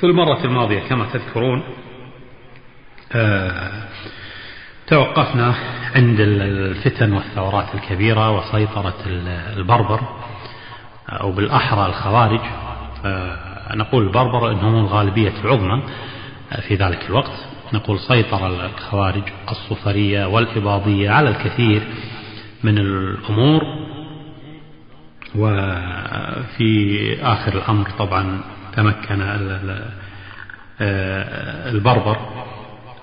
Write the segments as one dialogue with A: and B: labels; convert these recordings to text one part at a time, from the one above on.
A: في المرة الماضية كما تذكرون توقفنا عند الفتن والثورات الكبيرة وسيطرة البربر أو بالأحرى الخوارج. نقول البربر أنهم الغالبية العظمى في ذلك الوقت. نقول سيطر الخوارج الصفرية والإباضية على الكثير من الأمور. وفي آخر الأمر طبعا تمكن البربر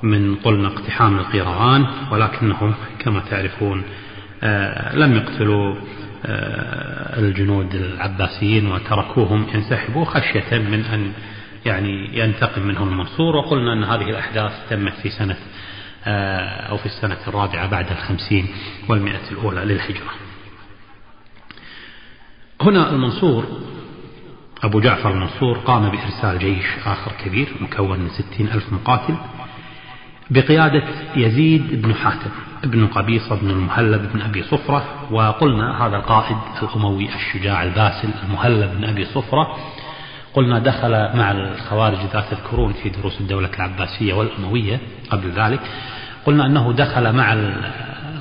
A: من قلنا اقتحام القيروان ولكنهم كما تعرفون لم يقتلوا الجنود العباسيين وتركوهم ينسحبوا خشية من أن يعني ينتقم منهم المنصور وقلنا أن هذه الأحداث تمت في سنة أو في السنة الرابعة بعد الخمسين والمئة الأولى للهجرة. هنا المنصور أبو جعفر المنصور قام بإرسال جيش آخر كبير مكون من ستين ألف مقاتل بقيادة يزيد بن حاتم ابن قبيصة بن المهلب بن أبي صفرة وقلنا هذا القائد الأموي الشجاع الباسل المهلب بن أبي صفرة قلنا دخل مع الخوارج إذا تذكرون في دروس الدولة العباسية والأموية قبل ذلك قلنا أنه دخل مع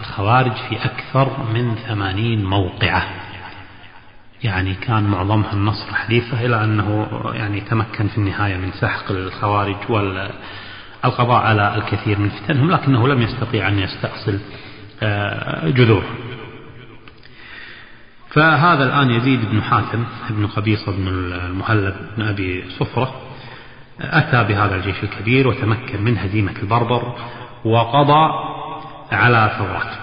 A: الخوارج في أكثر من ثمانين موقعة. يعني كان معظمها النصر حديثة إلى أنه يعني تمكن في النهاية من سحق الخوارج والقضاء على الكثير من فتنهم لكنه لم يستطيع أن يستأصل آه، جذور فهذا الآن يزيد بن حاتم بن قبيصة بن المهلب بن أبي صفرة أتى بهذا الجيش الكبير وتمكن من هزيمة البربر وقضى على ثورات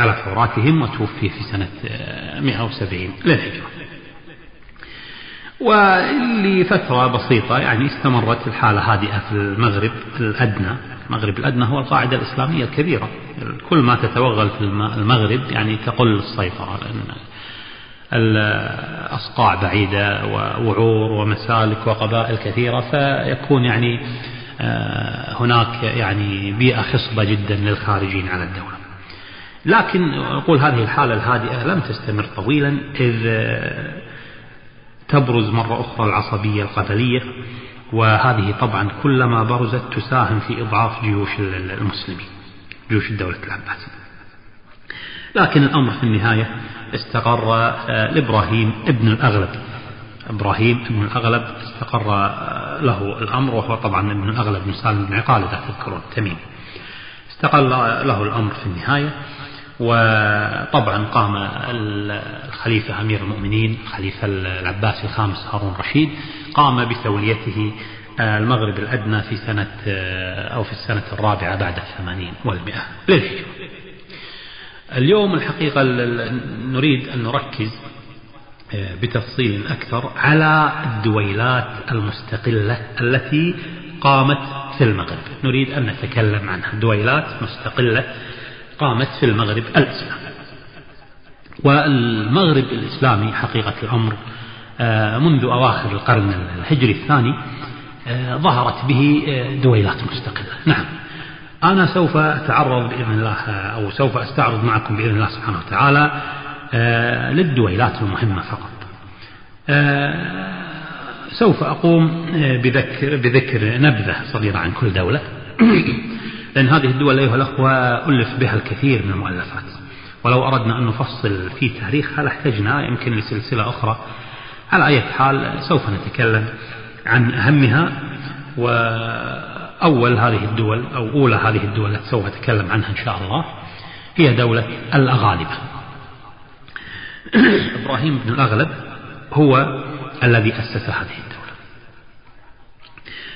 A: على ثوراتهم وتوفي في سنة 170 للهجرة ولفترة بسيطة يعني استمرت الحالة هادئة في المغرب الأدنى. المغرب الأدنى هو القاعدة الإسلامية الكبيرة. كل ما تتوغل في المغرب يعني تقل السيطرة لأن الأصقاع بعيدة ووعور ومسالك وقبائل كثيرة فيكون يعني آه، هناك يعني بيئة خصبة جدا للخارجين على الدولة. لكن أقول هذه الحالة الهادئة لم تستمر طويلا إذ تبرز مرة أخرى العصبية القبلية وهذه طبعا كلما برزت تساهم في إضعاف جيوش المسلمين جيوش الدولة العباسية. لكن الأمر في النهاية استقر آه، لإبراهيم ابن الأغلب. إبراهيم ابن الأغلب استقر آه، له الأمر وهو طبعا ابن الأغلب بن سالم بن عقال إذا تذكرون تميم. استقر له الأمر في النهاية. وطبعا قام الخليفة أمير المؤمنين الخليفة العباسي الخامس هارون رشيد قام بتوليته آه، المغرب الأدنى في سنة أو في السنة الرابعة بعد الثمانين والمئة للهجرة. اليوم الحقيقة نريد أن نركز آه، بتفصيل أكثر على الدويلات المستقلة التي قامت في المغرب. نريد أن نتكلم عنها. دويلات مستقلة قامت في المغرب الإسلامي. والمغرب الإسلامي حقيقة الأمر آه، منذ أواخر القرن الهجري الثاني آه، ظهرت به دويلات مستقلة. نعم. أنا سوف أتعرض بإذن الله أو سوف أستعرض معكم بإذن الله سبحانه وتعالى آه، للدويلات المهمة فقط. آه، سوف أقوم آه، بذكر, بذكر نبذة صغيرة عن كل دولة. لأن هذه الدول أيها الأخوة ألف بها الكثير من المؤلفات. ولو أردنا أن نفصل في تاريخها لاحتجنا يمكن لسلسلة أخرى. على أي حال سوف نتكلم عن أهمها. و أول هذه الدول أو أولى هذه الدول التي سوف أتكلم عنها إن شاء الله هي دولة الأغالبة. إبراهيم بن الأغلب هو الذي أسس هذه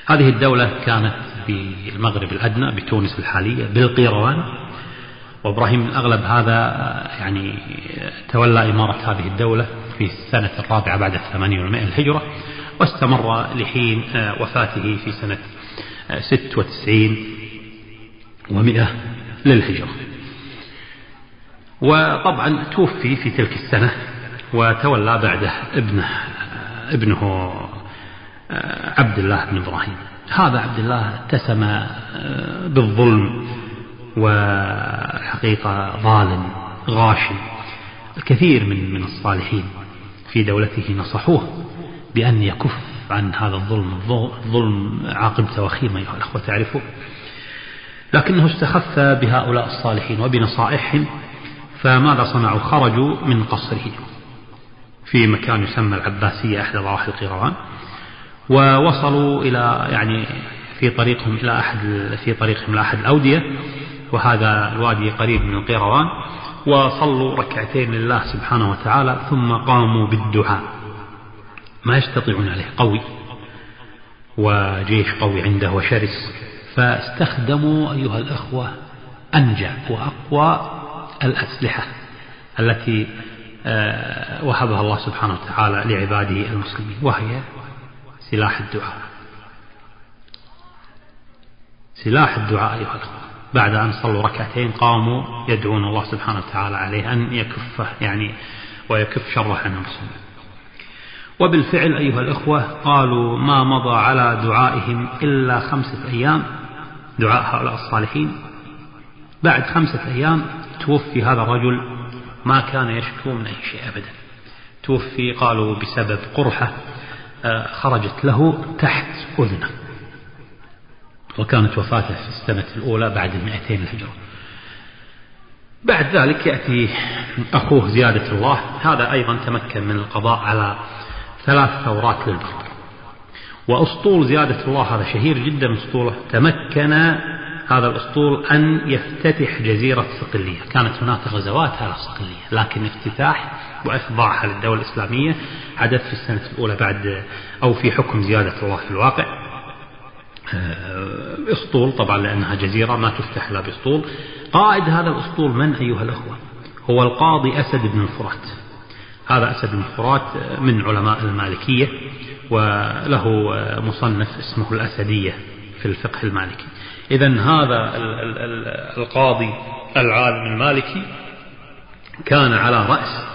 A: هذه الدولة كانت بالمغرب الأدنى بتونس الحالية بالقيروان. وإبراهيم الأغلب هذا يعني تولى إمارة هذه الدولة في السنة الرابعة بعد الثمانين والمئة الهجرة واستمر لحين وفاته في سنة ست وتسعين ومئة للهجرة. وطبعا توفي في تلك السنة وتولى بعده ابنه ابنه عبد الله بن إبراهيم. هذا عبد الله اتسم بالظلم وحقيقة ظالم غاشم. الكثير من من الصالحين في دولته نصحوه بأن يكف عن هذا الظلم الظلم عاقبته وخيمة أيها الأخوة تعرفون لكنه استخف بهؤلاء الصالحين وبنصائحهم فماذا صنعوا؟ خرجوا من قصره. في مكان يسمى العباسية أحد ضواحي القيروان. ووصلوا إلى يعني في طريقهم إلى أحد في طريقهم إلى أحد الأودية وهذا الوادي قريب من القيروان وصلوا ركعتين لله سبحانه وتعالى ثم قاموا بالدعاء. ما يستطيعون عليه قوي. وجيش قوي عنده وشرس. فاستخدموا أيها الأخوة أنجع وأقوى الأسلحة التي آه، وهبها الله سبحانه وتعالى لعباده المسلمين وهي سلاح الدعاء. سلاح الدعاء أيها الأخوة. بعد أن صلوا ركعتين قاموا يدعون الله سبحانه وتعالى عليه أن يكفه يعني ويكف شره عن المسلمين وبالفعل أيها الأخوة قالوا ما مضى على دعائهم إلا خمسة أيام دعاء هؤلاء الصالحين. بعد خمسة أيام توفي هذا الرجل ما كان يشكو من أي شيء أبدا. توفي قالوا بسبب قرحة خرجت له تحت أذنه. وكانت وفاته في السنة الأولى بعد المئتين الهجرة. بعد ذلك يأتي أخوه زيادة الله. هذا أيضا تمكن من القضاء على ثلاث ثورات للبر وأسطول زيادة الله هذا شهير جدا أسطوله. تمكن هذا الأسطول أن يفتتح جزيرة صقلية. كانت هناك غزوات على صقلية لكن افتتاح وإخضاعها للدولة الإسلامية حدث في السنة الأولى بعد أو في حكم زيادة الله في الواقع. آه، اسطول طبعا لأنها جزيرة ما تفتح إلا بأسطول. قائد هذا الأسطول من أيها الأخوة؟ هو القاضي أسد بن الفرات هذا أسد بن الفرات من علماء المالكية وله مصنف اسمه الأسدية في الفقه المالكي. إذا هذا القاضي العالم المالكي كان على رأس آه،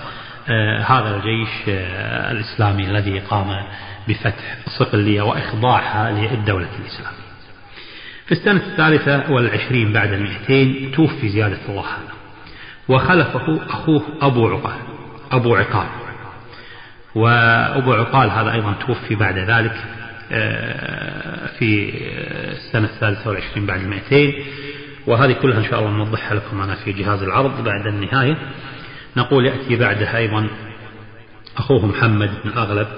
A: هذا الجيش آه، الإسلامي الذي قام بفتح صقلية وإخضاعها للدولة الإسلامية. في السنة الثالثة والعشرين بعد المئتين توفي زيادة الله هذا وخلفه أخوه أبو عقال أبو عقال. وأبو عقال هذا أيضا توفي بعد ذلك آه، في السنة الثالثة والعشرين بعد المئتين. وهذه كلها إن شاء الله نوضحها لكم أنا في جهاز العرض بعد النهاية. نقول يأتي بعدها أيضا أخوه محمد بن الأغلب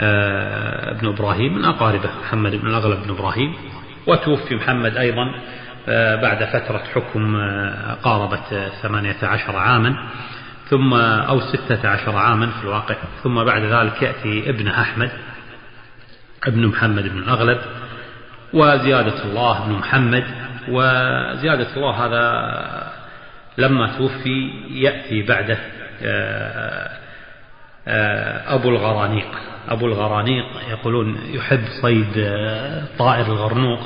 A: آه، بن إبراهيم من أقاربه محمد بن الأغلب بن إبراهيم وتوفي محمد أيضا آه، بعد فترة حكم قاربت ثمانية عشر عاما ثم أو ستة عشر عاما في الواقع ثم بعد ذلك يأتي ابنه أحمد ابن محمد بن الأغلب وزيادة الله بن محمد وزيادة الله هذا لما توفي يأتي بعده آه، آه، أبو الغرانيق. أبو الغرانيق يقولون يحب صيد آه، طائر الغرنوق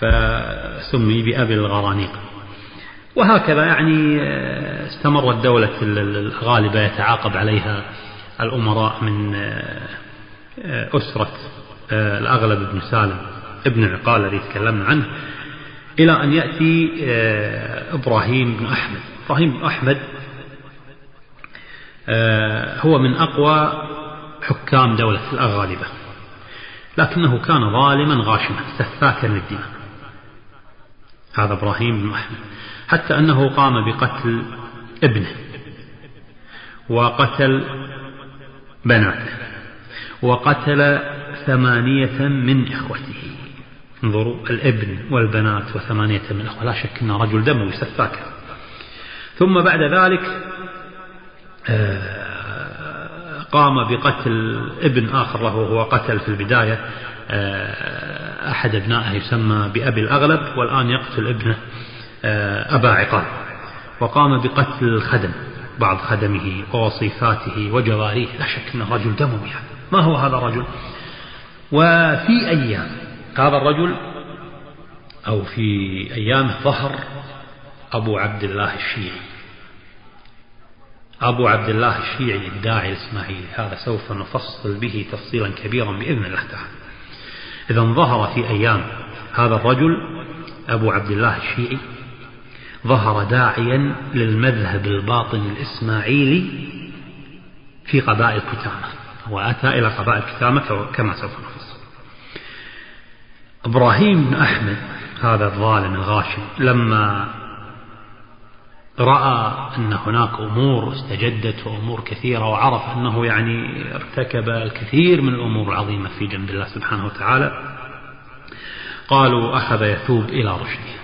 A: فسمي بأبي الغرانيق. وهكذا يعني استمرت دولة الغالبة يتعاقب عليها الأمراء من أسرة الأغلب بن سالم ابن عقال الذي تكلمنا عنه. إلى أن يأتي آه، إبراهيم بن أحمد. إبراهيم بن أحمد آه، هو من أقوى حكام دولة الأغالبة. لكنه كان ظالما غاشما سفاكا للدماء. هذا إبراهيم بن أحمد. حتى أنه قام بقتل ابنه وقتل بناته وقتل ثمانية من إخوته. انظروا الابن والبنات وثمانية من الأخوة لا شك أنه رجل دموي سفاك ثم بعد ذلك آه، قام بقتل ابن آخر له وهو قتل في البداية آه، أحد أبنائه يسمى بأبي الأغلب والآن يقتل ابنه آه، أبا عقال وقام بقتل الخدم بعض خدمه ووصيفاته وجواريه لا شك أنه رجل دموي ما هو هذا الرجل؟ وفي أيام هذا الرجل أو في أيامه ظهر أبو عبد الله الشيعي. أبو عبد الله الشيعي الداعي الإسماعيلي. هذا سوف نفصل به تفصيلا كبيرا بإذن الله تعالى. إذا ظهر في أيام هذا الرجل أبو عبد الله الشيعي ظهر داعيا للمذهب الباطن الإسماعيلي في قبائل كتامة وأتى إلى قضاء الكتامة كما سوف نفصل. إبراهيم بن أحمد هذا الظالم الغاشم لما رأى أن هناك أمور استجدت وأمور كثيرة وعرف أنه يعني ارتكب الكثير من الأمور العظيمة في جنب الله سبحانه وتعالى قالوا أخذ يثوب إلى رشده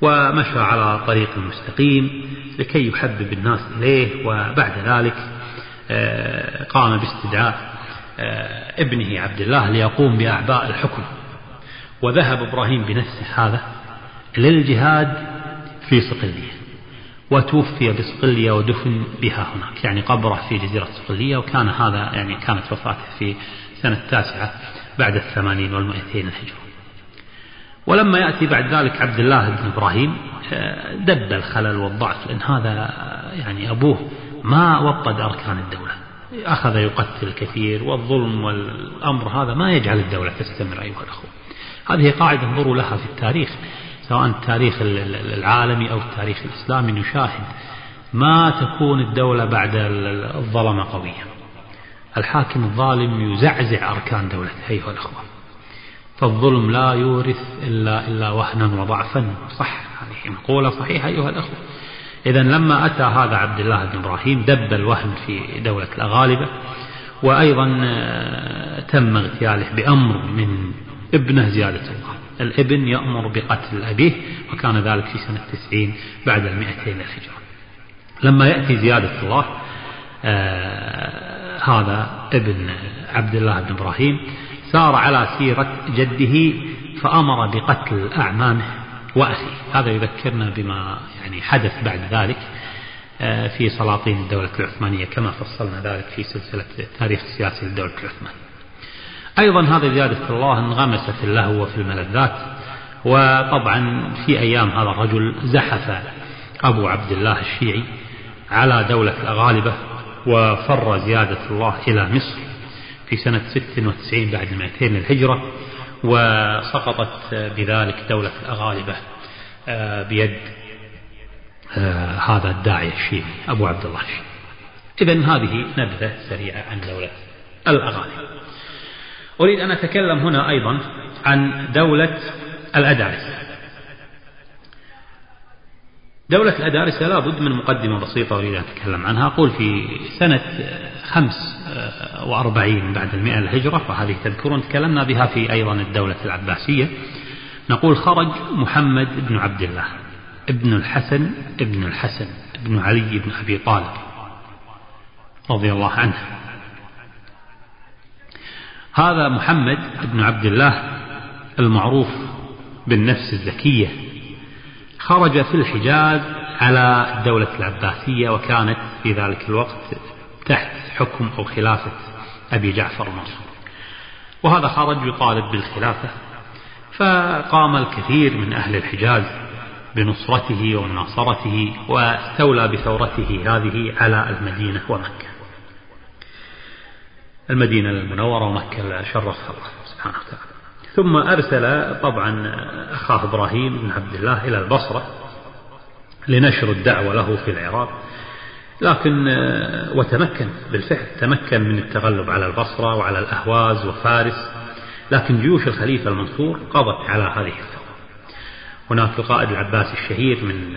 A: ومشى على طريق مستقيم لكي يحبب الناس إليه وبعد ذلك آه، قام باستدعاء آه، ابنه عبد الله ليقوم بأعباء الحكم. وذهب إبراهيم بنفسه هذا للجهاد في صقلية وتوفي بصقلية ودفن بها هناك يعني قبره في جزيرة صقلية وكان هذا يعني كانت وفاته في سنة التاسعة بعد الثمانين والمئتين الهجرة. ولما يأتي بعد ذلك عبد الله بن إبراهيم دب الخلل والضعف لأن هذا يعني أبوه ما وطد أركان الدولة. أخذ يقتل كثير والظلم والأمر هذا ما يجعل الدولة تستمر أيها الأخوة. هذه قاعدة انظروا لها في التاريخ سواء التاريخ العالمي أو التاريخ الإسلامي نشاهد ما تكون الدولة بعد الظلمة قوية. الحاكم الظالم يزعزع أركان دولته أيها الأخوة. فالظلم لا يورث إلا إلا وهنا وضعفا. صح هذه مقولة صحيحة أيها الأخوة. إذا لما أتى هذا عبد الله بن إبراهيم دب الوهن في دولة الأغالبة وأيضا آه، تم اغتياله بأمر من ابنه زيادة الله. الابن يأمر بقتل أبيه وكان ذلك في سنة تسعين بعد المئتين الهجرة. لما يأتي زيادة الله آه هذا ابن عبد الله بن إبراهيم سار على سيرة جده فأمر بقتل أعمامه وأخيه. هذا يذكرنا بما يعني حدث بعد ذلك آه، في سلاطين الدولة العثمانية كما فصلنا ذلك في سلسلة التاريخ السياسي للدولة العثمانية. أيضا هذا زيادة الله انغمس في اللهو وفي الملذات وطبعا في أيام هذا الرجل زحف أبو عبد الله الشيعي على دولة الأغالبة وفر زيادة الله إلى مصر في سنة 96 بعد المئتين للهجرة وسقطت بذلك دولة الأغالبة آه، بيد آه، هذا الداعية الشيعي أبو عبد الله الشيعي. إذا هذه نبذة سريعة عن دولة الأغالبة. أريد أن أتكلم هنا أيضا عن دولة الأدارس. دولة الأدارس لابد من مقدمة بسيطة أريد أن أتكلم عنها. أقول في سنة خمس وأربعين بعد المئة الهجرة وهذه تذكرون تكلمنا بها في أيضا الدولة العباسية نقول خرج محمد بن عبد الله ابن الحسن ابن الحسن ابن علي بن أبي طالب رضي الله عنه. هذا محمد بن عبد الله المعروف بالنفس الزكية. خرج في الحجاز على الدولة العباسية وكانت في ذلك الوقت تحت حكم أو خلافة أبي جعفر المنصور. وهذا خرج يطالب بالخلافة فقام الكثير من أهل الحجاز بنصرته ومناصرته واستولى بثورته هذه على المدينة ومكة. المدينة المنورة ومكة شرفها الله سبحانه وتعالى. ثم أرسل طبعا أخاه إبراهيم بن عبد الله إلى البصرة لنشر الدعوة له في العراق. لكن وتمكن بالفعل تمكن من التغلب على البصرة وعلى الأهواز وفارس. لكن جيوش الخليفة المنصور قضت على هذه الثورة. هناك القائد العباسي الشهير من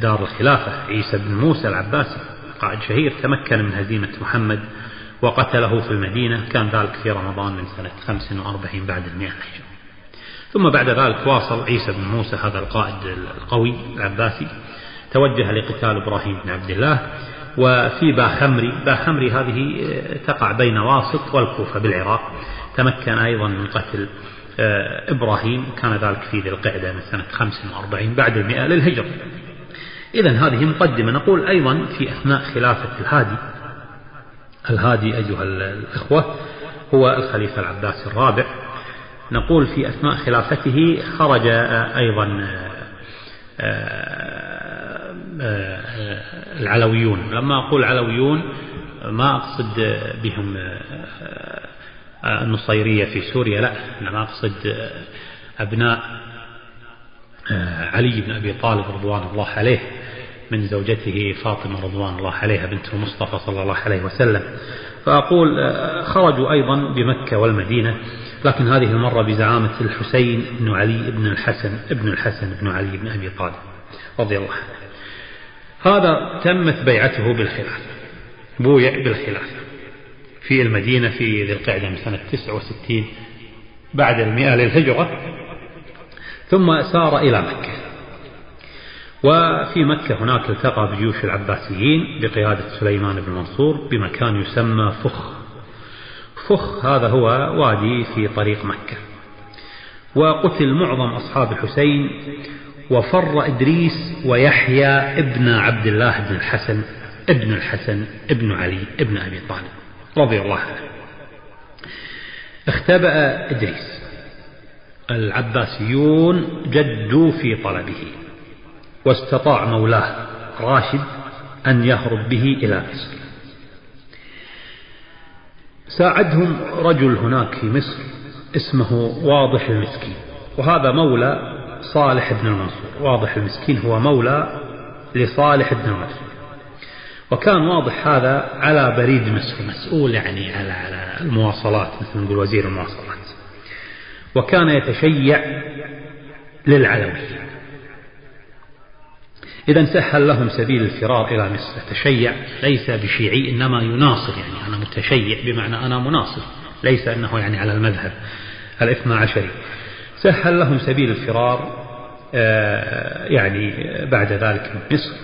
A: دار الخلافة عيسى بن موسى العباسي قائد شهير تمكن من هزيمة محمد وقتله في المدينة كان ذلك في رمضان من سنة 45 بعد المئة الهجرة ثم بعد ذلك واصل عيسى بن موسى هذا القائد القوي العباسي توجه لقتال إبراهيم بن عبد الله. وفي باخمري باخمري هذه تقع بين واسط والكوفة بالعراق. تمكن أيضا من قتل آه، إبراهيم. كان ذلك في ذي القعدة من سنة 45 بعد المئة للهجرة. إذا هذه مقدمة. نقول أيضا في أثناء خلافة الهادي الهادي أيها الإخوة هو الخليفة العباس الرابع. نقول في أثناء خلافته خرج أيضا آه، آه، العلويون. لما أقول علويون ما أقصد بهم آه، النصيرية في سوريا لا أنا أقصد أبناء علي بن أبي طالب رضوان الله عليه. من زوجته فاطمة رضوان الله عليها بنت المصطفى صلى الله عليه وسلم. فأقول آه، خرجوا أيضا بمكة والمدينة لكن هذه المرة بزعامة الحسين بن علي بن الحسن ابن الحسن بن علي بن أبي طالب رضي الله عنه. هذا تمت بيعته بالخلافة بويع بالخلافة في المدينة في ذي القعدة من سنة 69 بعد المئة للهجرة ثم سار إلى مكة. وفي مكة هناك التقى بجيوش العباسيين بقيادة سليمان بن منصور بمكان يسمى فخ. فخ هذا هو وادي في طريق مكة. وقتل معظم أصحاب الحسين وفر إدريس ويحيى ابن عبد الله بن الحسن ابن الحسن ابن علي ابن أبي طالب رضي الله عنه. اختبأ إدريس. العباسيون جدوا في طلبه. واستطاع مولاه راشد أن يهرب به إلى مصر. ساعدهم رجل هناك في مصر اسمه واضح المسكين وهذا مولى صالح بن المنصور واضح المسكين هو مولى لصالح بن المنصور وكان واضح هذا على بريد مصر مسؤول يعني على على المواصلات مثل نقول وزير المواصلات. وكان يتشيع للعلوي. إذا سهل لهم سبيل الفرار إلى مصر تشيع ليس بشيعي إنما يناصر يعني. أنا متشيع بمعنى أنا مناصر. ليس أنه يعني على المذهب الاثنى عشري. سهل لهم سبيل الفرار آه، يعني بعد ذلك من مصر.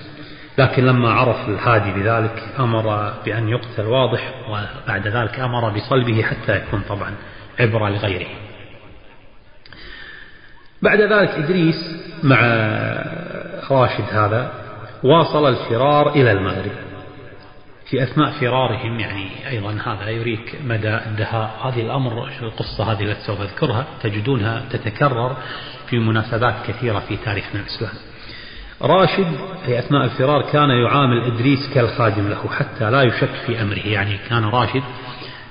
A: لكن لما عرف الهادي بذلك أمر بأن يقتل واضح وبعد ذلك أمر بصلبه حتى يكون طبعا عبرة لغيره. بعد ذلك إدريس مع راشد هذا واصل الفرار إلى المغرب. في أثناء فرارهم يعني أيضا هذا يريك مدى الدهاء. هذه الأمر القصة هذه التي سوف أذكرها؟ تجدونها تتكرر في مناسبات كثيرة في تاريخنا الإسلامي راشد في أثناء الفرار كان يعامل إدريس كالخادم له حتى لا يشك في أمره. يعني كان راشد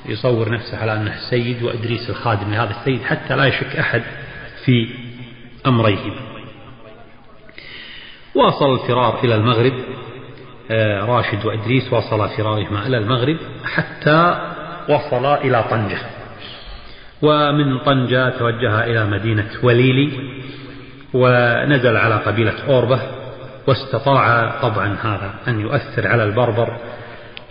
A: يصور نفسه على أنه السيد وإدريس الخادم لهذا السيد حتى لا يشك أحد في أمريهما واصل الفرار إلى المغرب. آه، راشد وإدريس وصلا فرارهما إلى المغرب حتى وصلا إلى طنجة. ومن طنجة توجه إلى مدينة وليلي ونزل على قبيلة أوربة واستطاع طبعا هذا أن يؤثر على البربر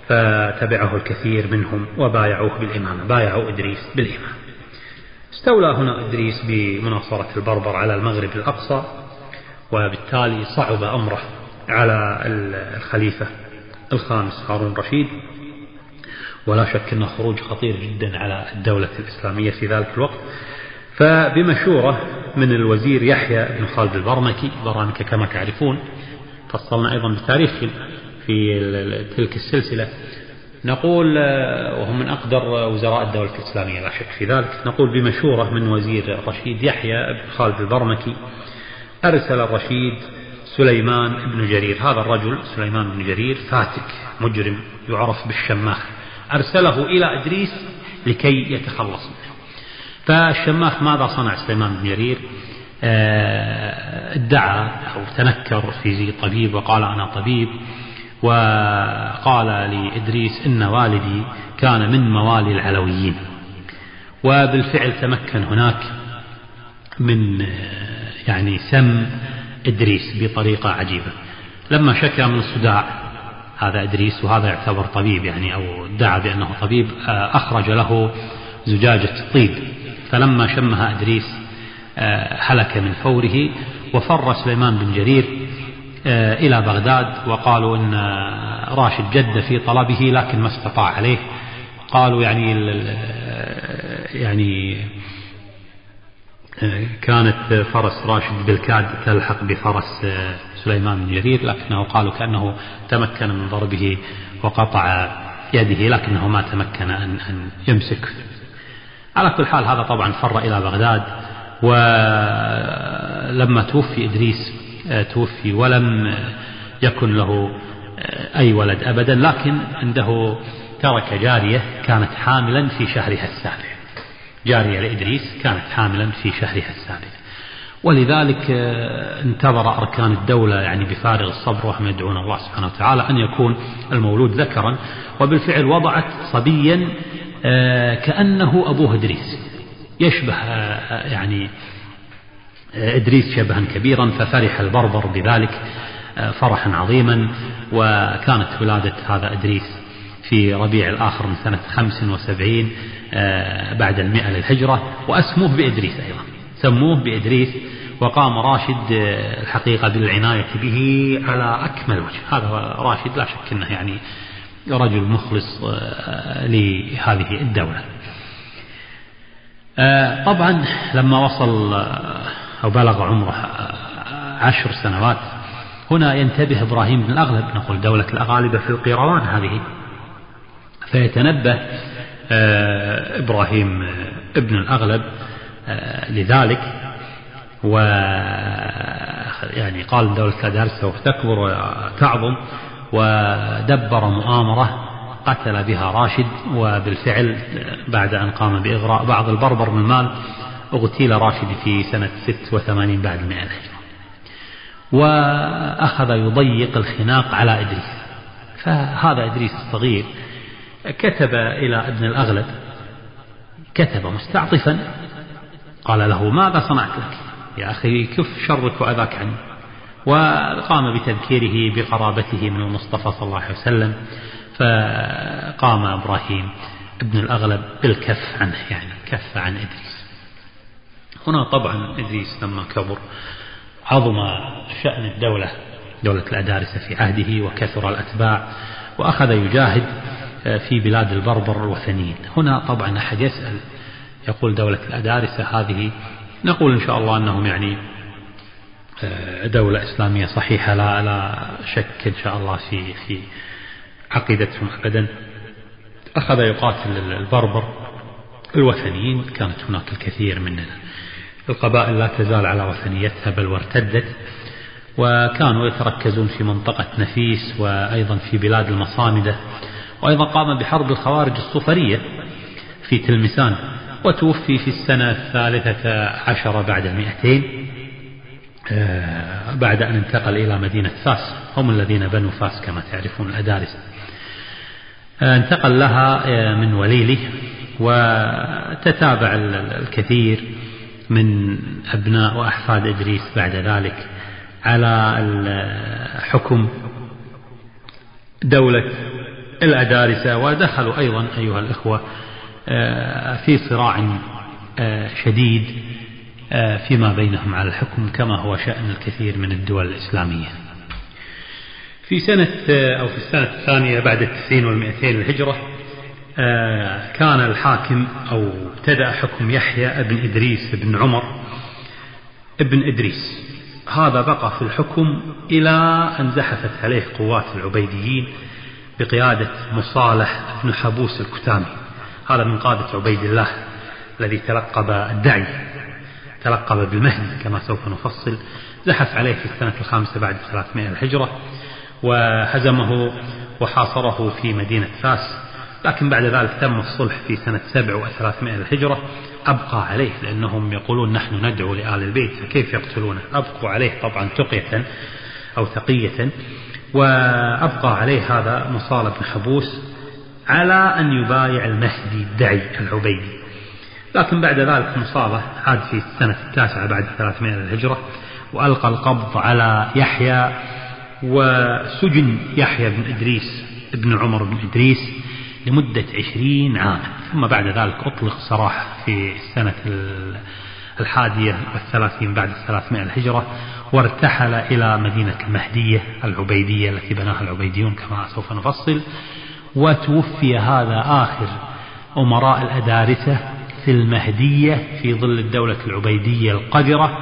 A: فتبعه الكثير منهم وبايعوه بالإمامة بايعوا إدريس بالإمامة. استولى هنا إدريس بمناصرة البربر على المغرب الأقصى وبالتالي صعب أمره على الخليفة الخامس هارون رشيد. ولا شك أنه خروج خطير جدا على الدولة الإسلامية في ذلك الوقت. فبمشورة من الوزير يحيى بن خالد البرمكي برامكة كما تعرفون فصلنا أيضا بتاريخ في تلك السلسلة. نقول وهم من أقدر وزراء الدولة الإسلامية لا شك في ذلك. نقول بمشورة من وزير رشيد يحيى بن خالد البرمكي أرسل الرشيد سليمان بن جرير. هذا الرجل سليمان بن جرير فاتك مجرم يعرف بالشماخ. أرسله إلى إدريس لكي يتخلص منه. فالشماخ ماذا صنع سليمان بن جرير؟ آه، ادعى أو تنكر في زي طبيب وقال أنا طبيب. وقال لإدريس إن والدي كان من موالي العلويين. وبالفعل تمكن هناك من يعني سم إدريس بطريقة عجيبة. لما شكى من الصداع هذا إدريس وهذا يعتبر طبيب يعني أو ادعى بأنه طبيب أخرج له زجاجة طيب فلما شمها إدريس آه، هلك من فوره وفر سليمان بن جرير إلى بغداد وقالوا إن راشد جد في طلبه لكن ما استطاع عليه. قالوا يعني يعني كانت فرس راشد بالكاد تلحق بفرس سليمان بن جرير لكنه قالوا كأنه تمكن من ضربه وقطع يده لكنه ما تمكن أن, أن يمسك على كل حال هذا طبعا فر إلى بغداد ولما توفي إدريس توفي ولم يكن له أي ولد أبدا لكن عنده ترك جارية كانت حاملا في شهرها السابع. جارية لإدريس كانت حاملا في شهرها السابع. ولذلك آه، انتظر أركان الدولة يعني بفارغ الصبر وهم يدعون الله سبحانه وتعالى أن يكون المولود ذكرا. وبالفعل وضعت صبيا آه، كأنه أبوه إدريس. يشبه آه، يعني إدريس شبها كبيرا ففرح البربر بذلك فرحا عظيما. وكانت ولادة هذا إدريس في ربيع الآخر من سنة 75 بعد المئة للهجرة. وأسموه بإدريس أيضا. سموه بإدريس وقام راشد آه، الحقيقة بالعناية به على أكمل وجه. هذا راشد لا شك أنه يعني رجل مخلص آه، لهذه الدولة. آه، طبعا لما وصل أو بلغ عمره عشر سنوات. هنا ينتبه إبراهيم بن الأغلب نقول دولة الأغالبة في القيروان هذه. فيتنبه إبراهيم ابن الأغلب لذلك. و يعني قال دولة كادار سوف تكبر وتعظم. ودبر مؤامرة قتل بها راشد. وبالفعل بعد أن قام بإغراء بعض البربر من المال أغتيل راشد في سنة 86 بعد المئة الهجرة وأخذ يضيق الخناق على إدريس. فهذا إدريس الصغير كتب إلى ابن الأغلب كتب مستعطفا قال له ماذا صنعت لك؟ يا أخي كف شرك وأذاك عني. وقام بتذكيره بقرابته من المصطفى صلى الله عليه وسلم فقام إبراهيم ابن الأغلب بالكف عنه يعني كف عن إدريس. هنا طبعا إدريس لما كبر عظم شأن الدولة دولة الأدارسة في عهده وكثر الأتباع وأخذ يجاهد في بلاد البربر الوثنيين هنا طبعا أحد يسأل يقول دولة الأدارسة هذه نقول إن شاء الله أنهم يعني آه، دولة إسلامية صحيحة لا لا شك إن شاء الله في في عقيدتهم أبدا. أخذ يقاتل البربر الوثنيين كانت هناك الكثير من القبائل لا تزال على وثنيتها بل وارتدت وكانوا يتركزون في منطقة نفيس وأيضا في بلاد المصامدة. وأيضا قام بحرب الخوارج الصفرية في تلمسان وتوفي في السنة الثالثة عشر بعد المئتين آه، بعد أن انتقل إلى مدينة فاس. هم الذين بنوا فاس كما تعرفون الأدارس. آه، انتقل لها آه، من وليله وتتابع الكثير. من أبناء وأحفاد إدريس بعد ذلك على حكم دولة الأدارسة ودخلوا أيضا أيها الإخوة آه، في صراع آه، شديد آه، فيما بينهم على الحكم كما هو شأن الكثير من الدول الإسلامية. في سنة أو في السنة الثانية بعد التسعين والمئتين الهجرة كان الحاكم أو ابتدأ حكم يحيى بن إدريس بن عمر ابن إدريس. هذا بقى في الحكم إلى أن زحفت عليه قوات العبيديين بقيادة مصالح بن حبوس الكتامي. هذا من قادة عبيد الله الذي تلقب الدعي تلقب بالمهدي كما سوف نفصل. زحف عليه في السنة الخامسة بعد 300 الهجرة وهزمه وحاصره في مدينة فاس. لكن بعد ذلك تم الصلح في سنة سبع وثلاثمائة الهجرة أبقى عليه لأنهم يقولون نحن ندعو لآل البيت فكيف يقتلونه؟ أبقوا عليه طبعا تقية أو تقية. وأبقى عليه هذا مصالح بن حبوس على أن يبايع المهدي الدعي العبيدي. لكن بعد ذلك مصابة عاد في السنة التاسعة بعد 300 للهجرة وألقى القبض على يحيى وسجن يحيى بن إدريس ابن عمر بن إدريس. لمدة عشرين عاما ثم بعد ذلك أطلق سراح في السنة الحادية والثلاثين بعد الثلاثمائة الهجرة وارتحل إلى مدينة المهدية العبيدية التي بناها العبيديون كما سوف نفصل. وتوفي هذا آخر أمراء الأدارسة في المهدية في ظل الدولة العبيدية القذرة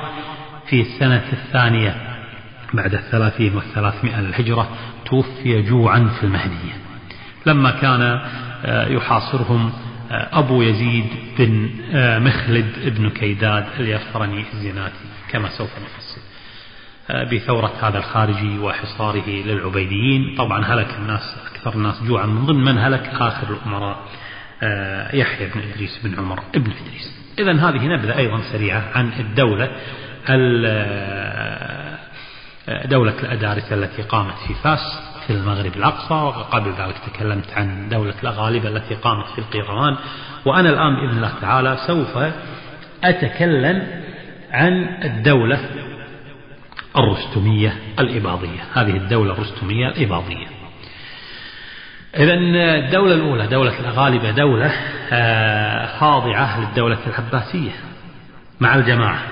A: في السنة الثانية بعد الثلاثين والثلاثمائة للهجرة توفي جوعا في المهدية. لما كان آه، يحاصرهم آه، أبو يزيد بن آه، مخلد بن كيداد اليفرني الزناتي كما سوف نفصل. بثورة هذا الخارجي وحصاره للعبيديين. طبعا هلك الناس أكثر الناس جوعا. من ضمن من هلك؟ آخر الأمراء يحيى بن إدريس بن عمر بن إدريس. إذا هذه نبذة أيضا سريعة عن الدولة دولة الأدارسة التي قامت في فاس. في المغرب الأقصى وقبل ذلك تكلمت عن دولة الأغالبة التي قامت في القيروان وأنا الآن بإذن الله تعالى سوف أتكلم عن الدولة الرستمية الإباضية. هذه الدولة الرستمية الإباضية. إذا الدولة الأولى دولة الأغالبة دولة آه، خاضعة للدولة العباسية مع الجماعة.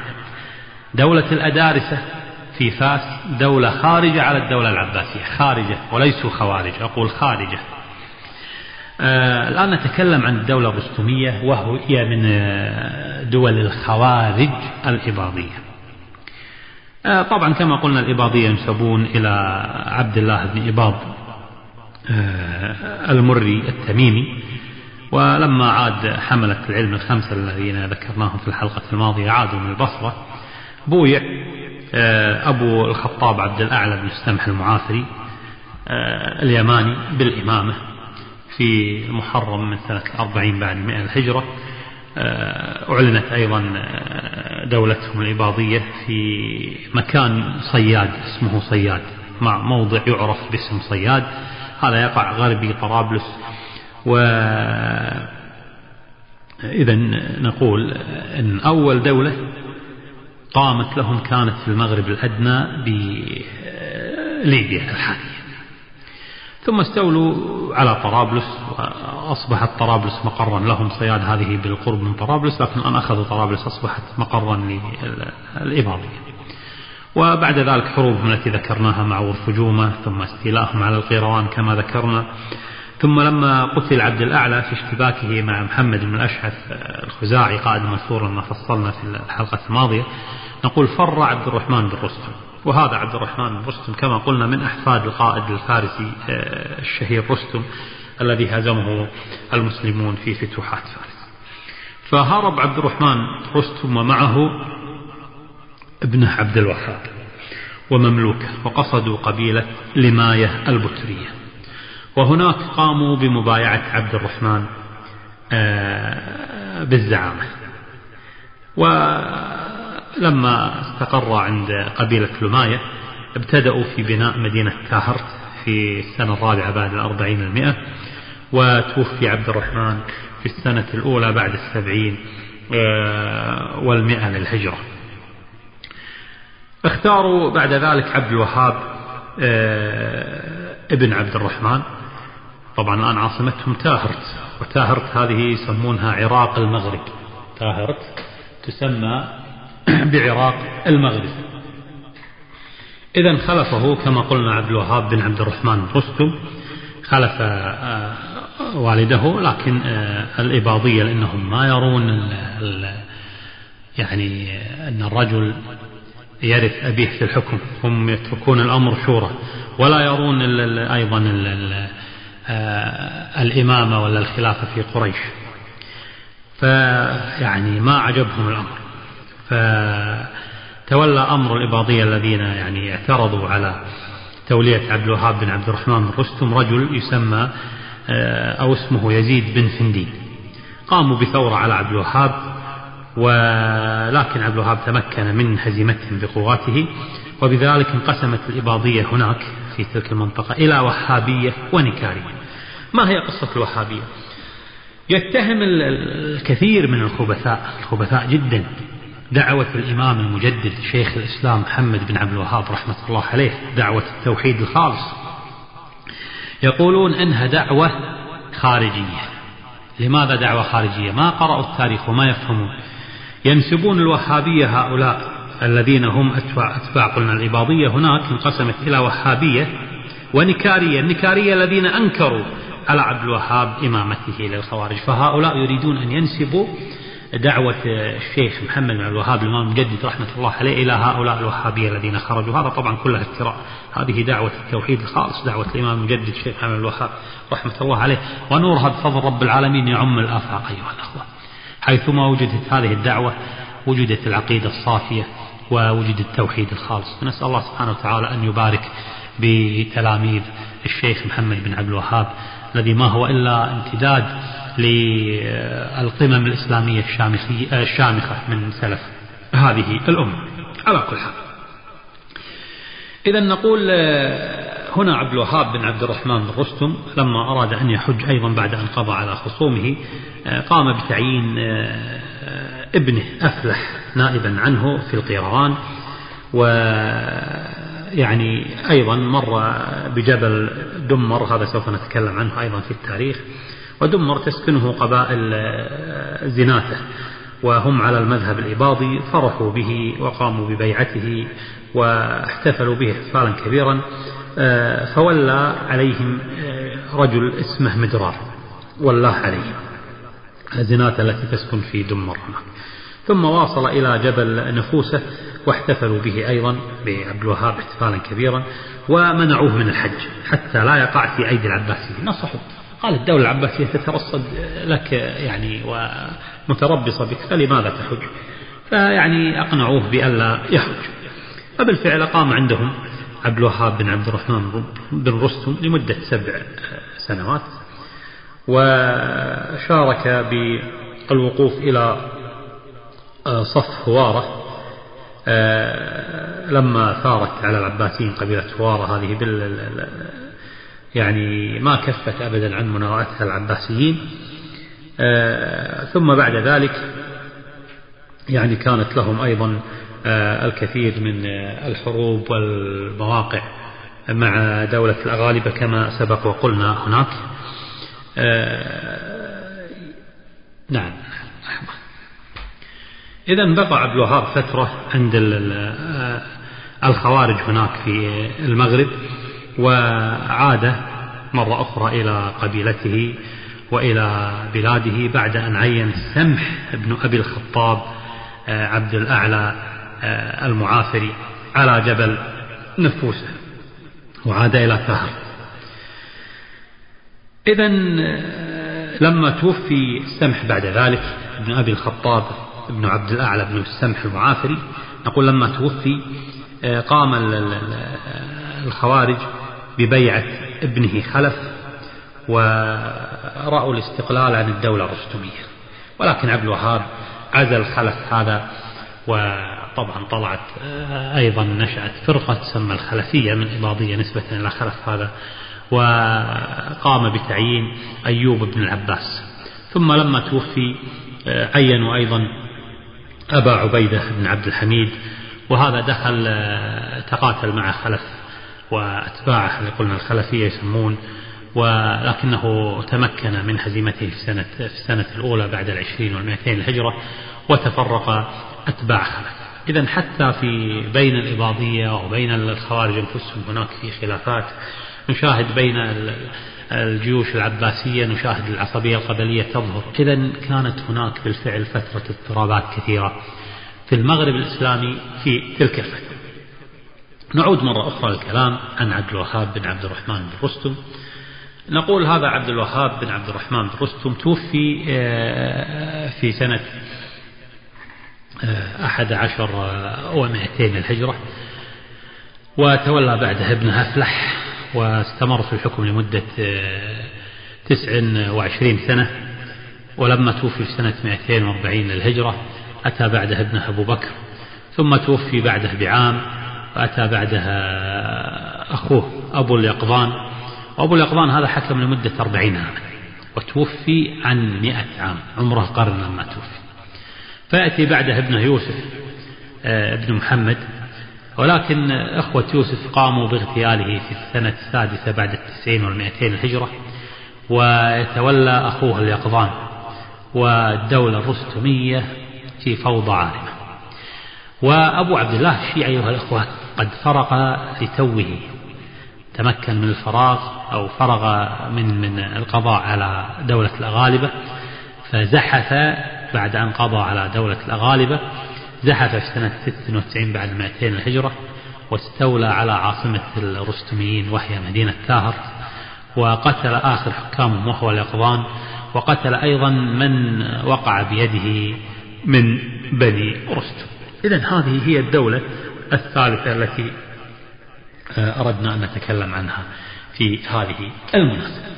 A: دولة الأدارسة في فاس دولة خارجة على الدولة العباسية. خارجة وليسوا خوارج. أقول خارجة. آه الآن نتكلم عن الدولة الرستمية وهي من آه، دول الخوارج الإباضية. آه طبعا كما قلنا الإباضية ينسبون إلى عبد الله بن إباض المري التميمي. ولما عاد حملة العلم الخمسة الذين ذكرناهم في الحلقة الماضية عادوا من البصرة. بويع أبو الخطاب عبد الأعلى بن السمح المعافري آه، اليماني بالإمامة في محرم من سنة الأربعين بعد مئة الهجرة. آه، أعلنت أيضا دولتهم الإباضية في مكان صياد اسمه صياد مع موضع يعرف باسم صياد. هذا يقع غربي طرابلس. و إذا نقول أن أول دولة قامت لهم كانت في المغرب الأدنى بليبيا الحالية. ثم استولوا على طرابلس وأصبحت طرابلس مقرا لهم. صياد هذه بالقرب من طرابلس لكن الآن أخذوا طرابلس أصبحت مقرا للإباضية. وبعد ذلك حروبهم التي ذكرناها مع ورفجومة ثم استيلاءهم على القيروان كما ذكرنا. ثم لما قتل عبد الأعلى في اشتباكه مع محمد بن الأشعث الخزاعي قائد منصور لما فصلنا في الحلقة الماضية نقول فر عبد الرحمن بن رستم. وهذا عبد الرحمن بن رستم كما قلنا من أحفاد القائد الفارسي آه، الشهير رستم الذي هزمه المسلمون في فتوحات فارس. فهرب عبد الرحمن رستم ومعه ابنه عبد الوهاب ومملوكه وقصدوا قبيلة لماية البترية. وهناك قاموا بمبايعة عبد الرحمن آه، بالزعامة. ولما استقر عند قبيلة لماية ابتدأوا في بناء مدينة تاهرت في السنة الرابعة بعد الأربعين المئة وتوفي عبد الرحمن في السنة الأولى بعد السبعين آه، والمئة للهجرة اختاروا بعد ذلك عبد الوهاب آه، ابن عبد الرحمن. طبعا الآن عاصمتهم تاهرت وتاهرت هذه يسمونها عراق المغرب. تاهرت تسمى بعراق المغرب. إذا خلفه كما قلنا عبد الوهاب بن عبد الرحمن رستم خلف آه، والده لكن آه، الإباضية لأنهم ما يرون يعني أن الرجل يرث أبيه في الحكم هم يتركون الأمر شورى. ولا يرون أيضا آه، الإمامة ولا الخلافة في قريش. فيعني ما عجبهم الأمر. فتولى أمر الإباضية الذين يعني اعترضوا على تولية عبد الوهاب بن عبد الرحمن بن رستم رجل يسمى آه، أو اسمه يزيد بن فندين قاموا بثورة على عبد الوهاب ولكن عبد الوهاب تمكن من هزيمتهم بقواته وبذلك انقسمت الإباضية هناك في تلك المنطقة إلى وهابية ونكارية. ما هي قصة الوهابية؟ يتهم الكثير من الخبثاء الخبثاء جدا. دعوة الإمام المجدد شيخ الإسلام محمد بن عبد الوهاب رحمة الله عليه دعوة التوحيد الخالص. يقولون إنها دعوة خارجية. لماذا دعوة خارجية؟ ما قرأوا التاريخ وما يفهمون. ينسبون الوهابية هؤلاء الذين هم أتباع, أتباع قلنا الإباضية هناك انقسمت إلى وهابية ونكارية. النكارية الذين أنكروا على عبد الوهاب إمامته للخوارج. فهؤلاء يريدون أن ينسبوا دعوة الشيخ محمد بن الوهاب الإمام المجدد رحمة الله عليه إلى هؤلاء الوهابية الذين خرجوا. هذا طبعا كلها افتراء. هذه دعوة التوحيد الخالص دعوة الإمام المجدد الشيخ محمد بن الوهاب رحمة الله عليه. ونورها بفضل رب العالمين يعم الآفاق أيها الأخوة. حيثما وجدت هذه الدعوة وجدت العقيدة الصافية ووجد التوحيد الخالص. نسأل الله سبحانه وتعالى أن يبارك بتلاميذ الشيخ محمد بن عبد الوهاب الذي ما هو إلا امتداد للقمم الإسلامية الشامخة من سلف هذه الأمة. على كل حال. إذا نقول هنا عبد الوهاب بن عبد الرحمن بن رستم لما أراد أن يحج أيضا بعد أن قضى على خصومه قام بتعيين ابنه أفلح نائبا عنه في القيروان ويعني أيضا مر بجبل دمر هذا سوف نتكلم عنه أيضا في التاريخ ودمر تسكنه قبائل زناته. وهم على المذهب الإباضي فرحوا به وقاموا ببيعته واحتفلوا به احتفالا كبيرا فولى عليهم رجل اسمه مدرار. ولاه عليهم زناته التي تسكن في دمر ثم واصل إلى جبل نفوسة واحتفلوا به أيضا بعبد الوهاب احتفالا كبيرا ومنعوه من الحج حتى لا يقع في أيدي العباسيين. نصحوا. قال الدولة العباسية تترصد لك يعني ومتربصة بك فلماذا تحج؟ فيعني أقنعوه بألا يحج. فبالفعل قام عندهم عبد الوهاب بن عبد الرحمن بن رستم لمدة سبع سنوات وشارك بالوقوف إلى صف هوارة. لما ثارت على العباسيين قبيلة هوارة هذه يعني ما كفت أبدا عن مناوئتها العباسيين. ثم بعد ذلك يعني كانت لهم أيضا الكثير من الحروب والمواقع مع دولة الأغالبة كما سبق وقلنا هناك. نعم. إذا بقى عبد الوهاب فترة عند الخوارج هناك في المغرب. وعاد مرة أخرى إلى قبيلته وإلى بلاده بعد أن عين سمح بن أبي الخطاب عبد الأعلى المعافري على جبل نفوسه وعاد إلى ثهر إذا لما توفي السمح بعد ذلك ابن أبي الخطاب ابن عبد الأعلى بن السمح المعافري نقول لما توفي قام الخوارج ببيعة ابنه خلف ورأوا الاستقلال عن الدولة الرستمية. ولكن عبد الوهاب عزل خلف هذا وطبعا طلعت أيضا نشأت فرقة تسمى الخلفية من إباضية نسبة إلى خلف هذا وقام بتعيين أيوب بن العباس. ثم لما توفي عينوا أيضا أبا عبيدة بن عبد الحميد وهذا دخل تقاتل مع خلف وأتباعه اللي قلنا الخلفية يسمون ولكنه تمكن من هزيمته في السنة, في السنة الأولى بعد العشرين والمئتين الهجرة وتفرق أتباع خلف إذا حتى في بين الإباضية وبين الخوارج أنفسهم هناك في خلافات نشاهد بين الجيوش العباسية نشاهد العصبية القبلية تظهر. إذا كانت هناك بالفعل فترة اضطرابات كثيرة في المغرب الإسلامي في تلك الفترة. نعود مرة أخرى للكلام عن عبد الوهاب بن عبد الرحمن بن رستم. نقول هذا عبد الوهاب بن عبد الرحمن بن رستم توفي في سنة أحد عشر ومائتين الهجرة وتولى بعدها ابن أفلح واستمر في الحكم لمدة تسع وعشرين سنة ولما توفي في سنة 240 للهجرة أتى بعدها ابنه أبو بكر ثم توفي بعده بعام وأتى بعدها أخوه أبو اليقظان وأبو اليقظان هذا حكم لمدة أربعين عاما وتوفي عن مئة عام عمره قرن لما توفي. فيأتي بعده ابنه يوسف ابن محمد ولكن أخوة يوسف قاموا باغتياله في السنة السادسة بعد التسعين والمئتين الهجرة ويتولى أخوه اليقظان والدولة الرستمية في فوضى عارمة وأبو عبد الله الشيعي أيها الأخوة قد فرغ لتوه تمكن من الفراغ أو فرغ من من القضاء على دولة الأغالبة فزحف بعد أن قضى على دولة الأغالبة زحف في سنة 96 بعد 200 الهجرة واستولى على عاصمة الرستميين وهي مدينة تاهر وقتل آخر حكامهم وهو اليقظان وقتل أيضا من وقع بيده من بني رستم. إذا هذه هي الدولة الثالثة التي أردنا أن نتكلم عنها في هذه المناسبة.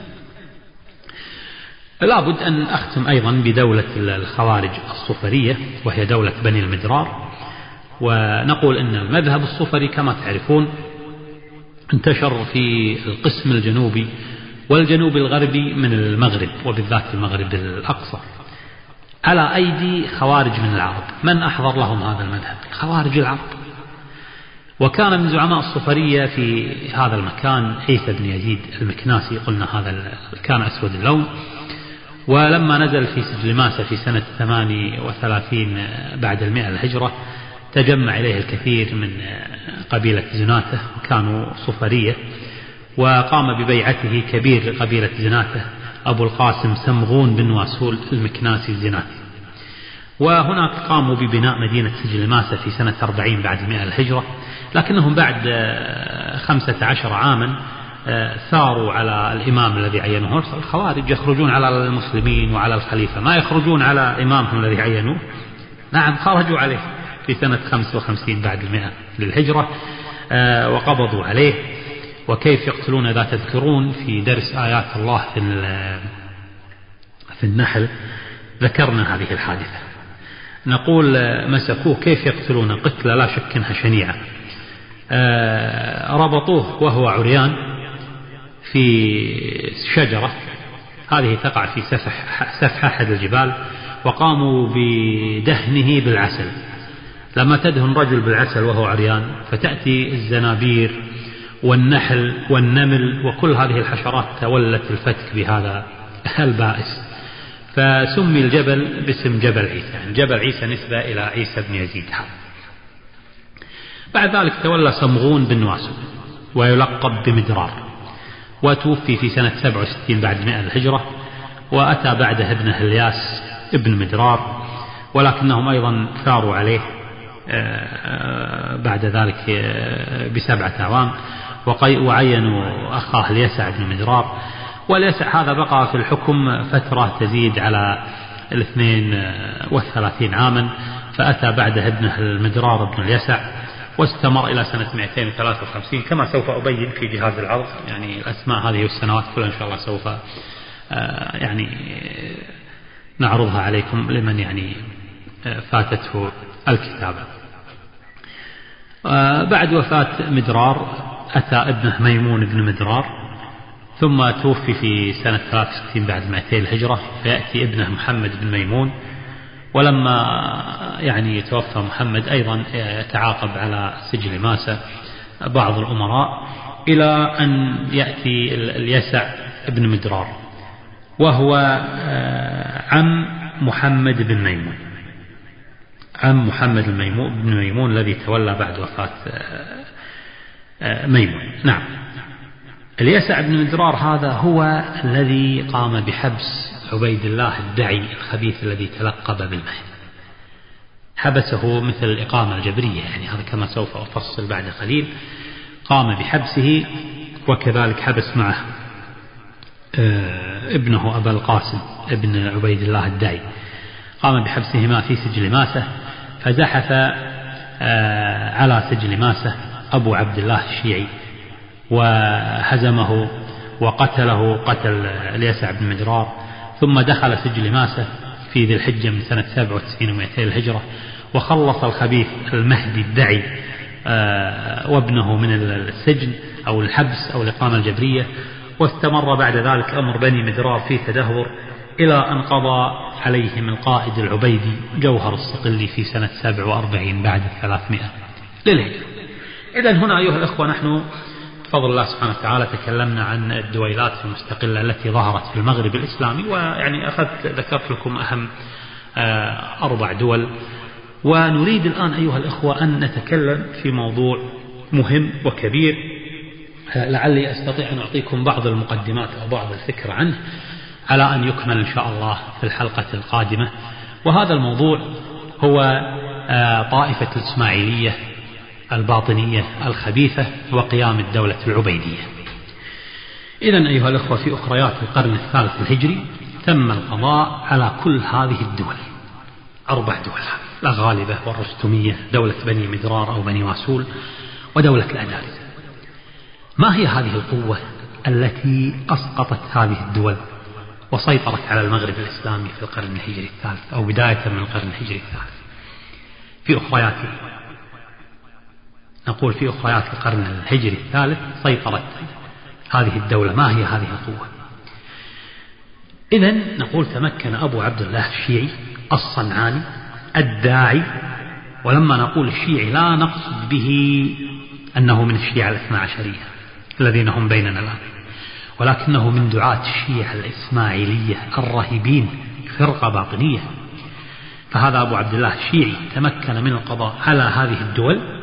A: لابد أن أختم أيضا بدولة الخوارج الصفرية وهي دولة بني المدرار. ونقول أن المذهب الصفري كما تعرفون انتشر في القسم الجنوبي والجنوب الغربي من المغرب وبالذات المغرب الأقصى على أيدي خوارج من العرب. من أحضر لهم هذا المذهب؟ خوارج العرب. وكان من زعماء الصفرية في هذا المكان عيسى بن يزيد المكناسي قلنا هذا كان أسود اللون. ولما نزل في سجل ماسة في سنة 38 بعد المئة الهجرة تجمع إليه الكثير من قبيلة زناتة وكانوا صفرية. وقام ببيعته كبير قبيلة زناتة أبو القاسم سمغون بن واسول المكناسي الزناتي. وهناك قاموا ببناء مدينة سجل ماسة في سنة 40 بعد المئة الهجرة لكنهم بعد خمسة عشر عاما ثاروا على الإمام الذي عينوه. الخوارج يخرجون على المسلمين وعلى الخليفة ما يخرجون على إمامهم الذي عينوه. نعم خرجوا عليه في سنة 55 بعد المئة للهجرة وقبضوا عليه. وكيف يقتلون إذا تذكرون في درس آيات الله في في النحل ذكرنا هذه الحادثة. نقول مسكوه كيف يقتلون قتلة لا شك أنها شنيعة. ربطوه وهو عريان في شجرة. هذه تقع في سفح, سفح أحد الجبال وقاموا بدهنه بالعسل. لما تدهن رجل بالعسل وهو عريان فتأتي الزنابير والنحل والنمل وكل هذه الحشرات تولت الفتك بهذا البائس. فسمي الجبل باسم جبل عيسى يعني جبل عيسى نسبة إلى عيسى بن يزيد بعد ذلك تولى صمغون بن واسو ويلقب بمدرار وتوفي في سنة 67 بعد 100 الهجرة وأتى بعده ابنه الياس ابن مدرار ولكنهم أيضا ثاروا عليه آه، بعد ذلك آه، بسبعة أعوام وعينوا أخاه اليسع بن مدرار واليسع هذا بقى في الحكم فترة تزيد على الاثنين والثلاثين عاما فأتى بعده ابنه المدرار بن اليسع واستمر إلى سنة 253 كما سوف أبين في جهاز العرض. يعني الأسماء هذه والسنوات كلها إن شاء الله سوف آه، يعني نعرضها عليكم لمن يعني فاتته الكتابة. آه، بعد وفاة مدرار أتى ابنه ميمون بن مدرار ثم توفي في سنة 63 بعد 200 الهجرة فيأتي ابنه محمد بن ميمون. ولما يعني توفى محمد أيضا تعاقب على سجل ماسة بعض الأمراء إلى أن يأتي اليسع بن مدرار وهو آه، عم محمد بن ميمون. عم محمد بن ميمون الذي تولى بعد وفاة آه، آه، ميمون. نعم. اليسع بن مدرار هذا هو الذي قام بحبس عبيد الله الدعي الخبيث الذي تلقب بالمهدي حبسه مثل الإقامة الجبرية يعني هذا كما سوف أفصل بعد قليل. قام بحبسه وكذلك حبس معه آه، ابنه أبا القاسم ابن عبيد الله الدعي. قام بحبسهما في سجل ماسة فزحف آه، على سجل ماسة أبو عبد الله الشيعي. وهزمه وقتله قتل اليسع بن مجرار ثم دخل سجل ماسة في ذي الحجة من سنة 97 و200 الهجرة وخلص الخبيث المهدي الدعي آه، وابنه من السجن أو الحبس أو الإقامة الجبرية واستمر بعد ذلك أمر بني مدرار في تدهور إلى أن قضى عليهم القائد العبيدي جوهر الصقلي في سنة 47 بعد 300 للهجرة. إذا هنا أيها الأخوة نحن بفضل الله سبحانه وتعالى تكلمنا عن الدويلات المستقلة التي ظهرت في المغرب الإسلامي ويعني أخذت ذكرت لكم أهم آه، أربع دول. ونريد الآن أيها الأخوة أن نتكلم في موضوع مهم وكبير. آه، لعلي أستطيع أن أعطيكم بعض المقدمات أو بعض الفكرة عنه على أن يكمل إن شاء الله في الحلقة القادمة. وهذا الموضوع هو آه، طائفة الإسماعيلية الباطنية الخبيثة وقيام الدولة العبيدية. إذا أيها الأخوة في أخريات القرن الثالث الهجري تم القضاء على كل هذه الدول أربع دول الأغالبة والرستمية دولة بني مدرار أو بني واسول ودولة الأدارس ما هي هذه القوة التي أسقطت هذه الدول وسيطرت على المغرب الإسلامي في القرن الهجري الثالث أو بداية من القرن الهجري الثالث؟ في أخريات نقول في أخريات القرن الهجري الثالث سيطرت هذه الدولة ما هي هذه القوة؟ إذا نقول تمكن أبو عبد الله الشيعي الصنعاني الداعي ولما نقول الشيعي لا نقصد به أنه من الشيعة الاثنى عشرية الذين هم بيننا الآن ولكنه من دعاة الشيعة الإسماعيلية الرهيبين فرقة باطنية. فهذا أبو عبد الله الشيعي تمكن من القضاء على هذه الدول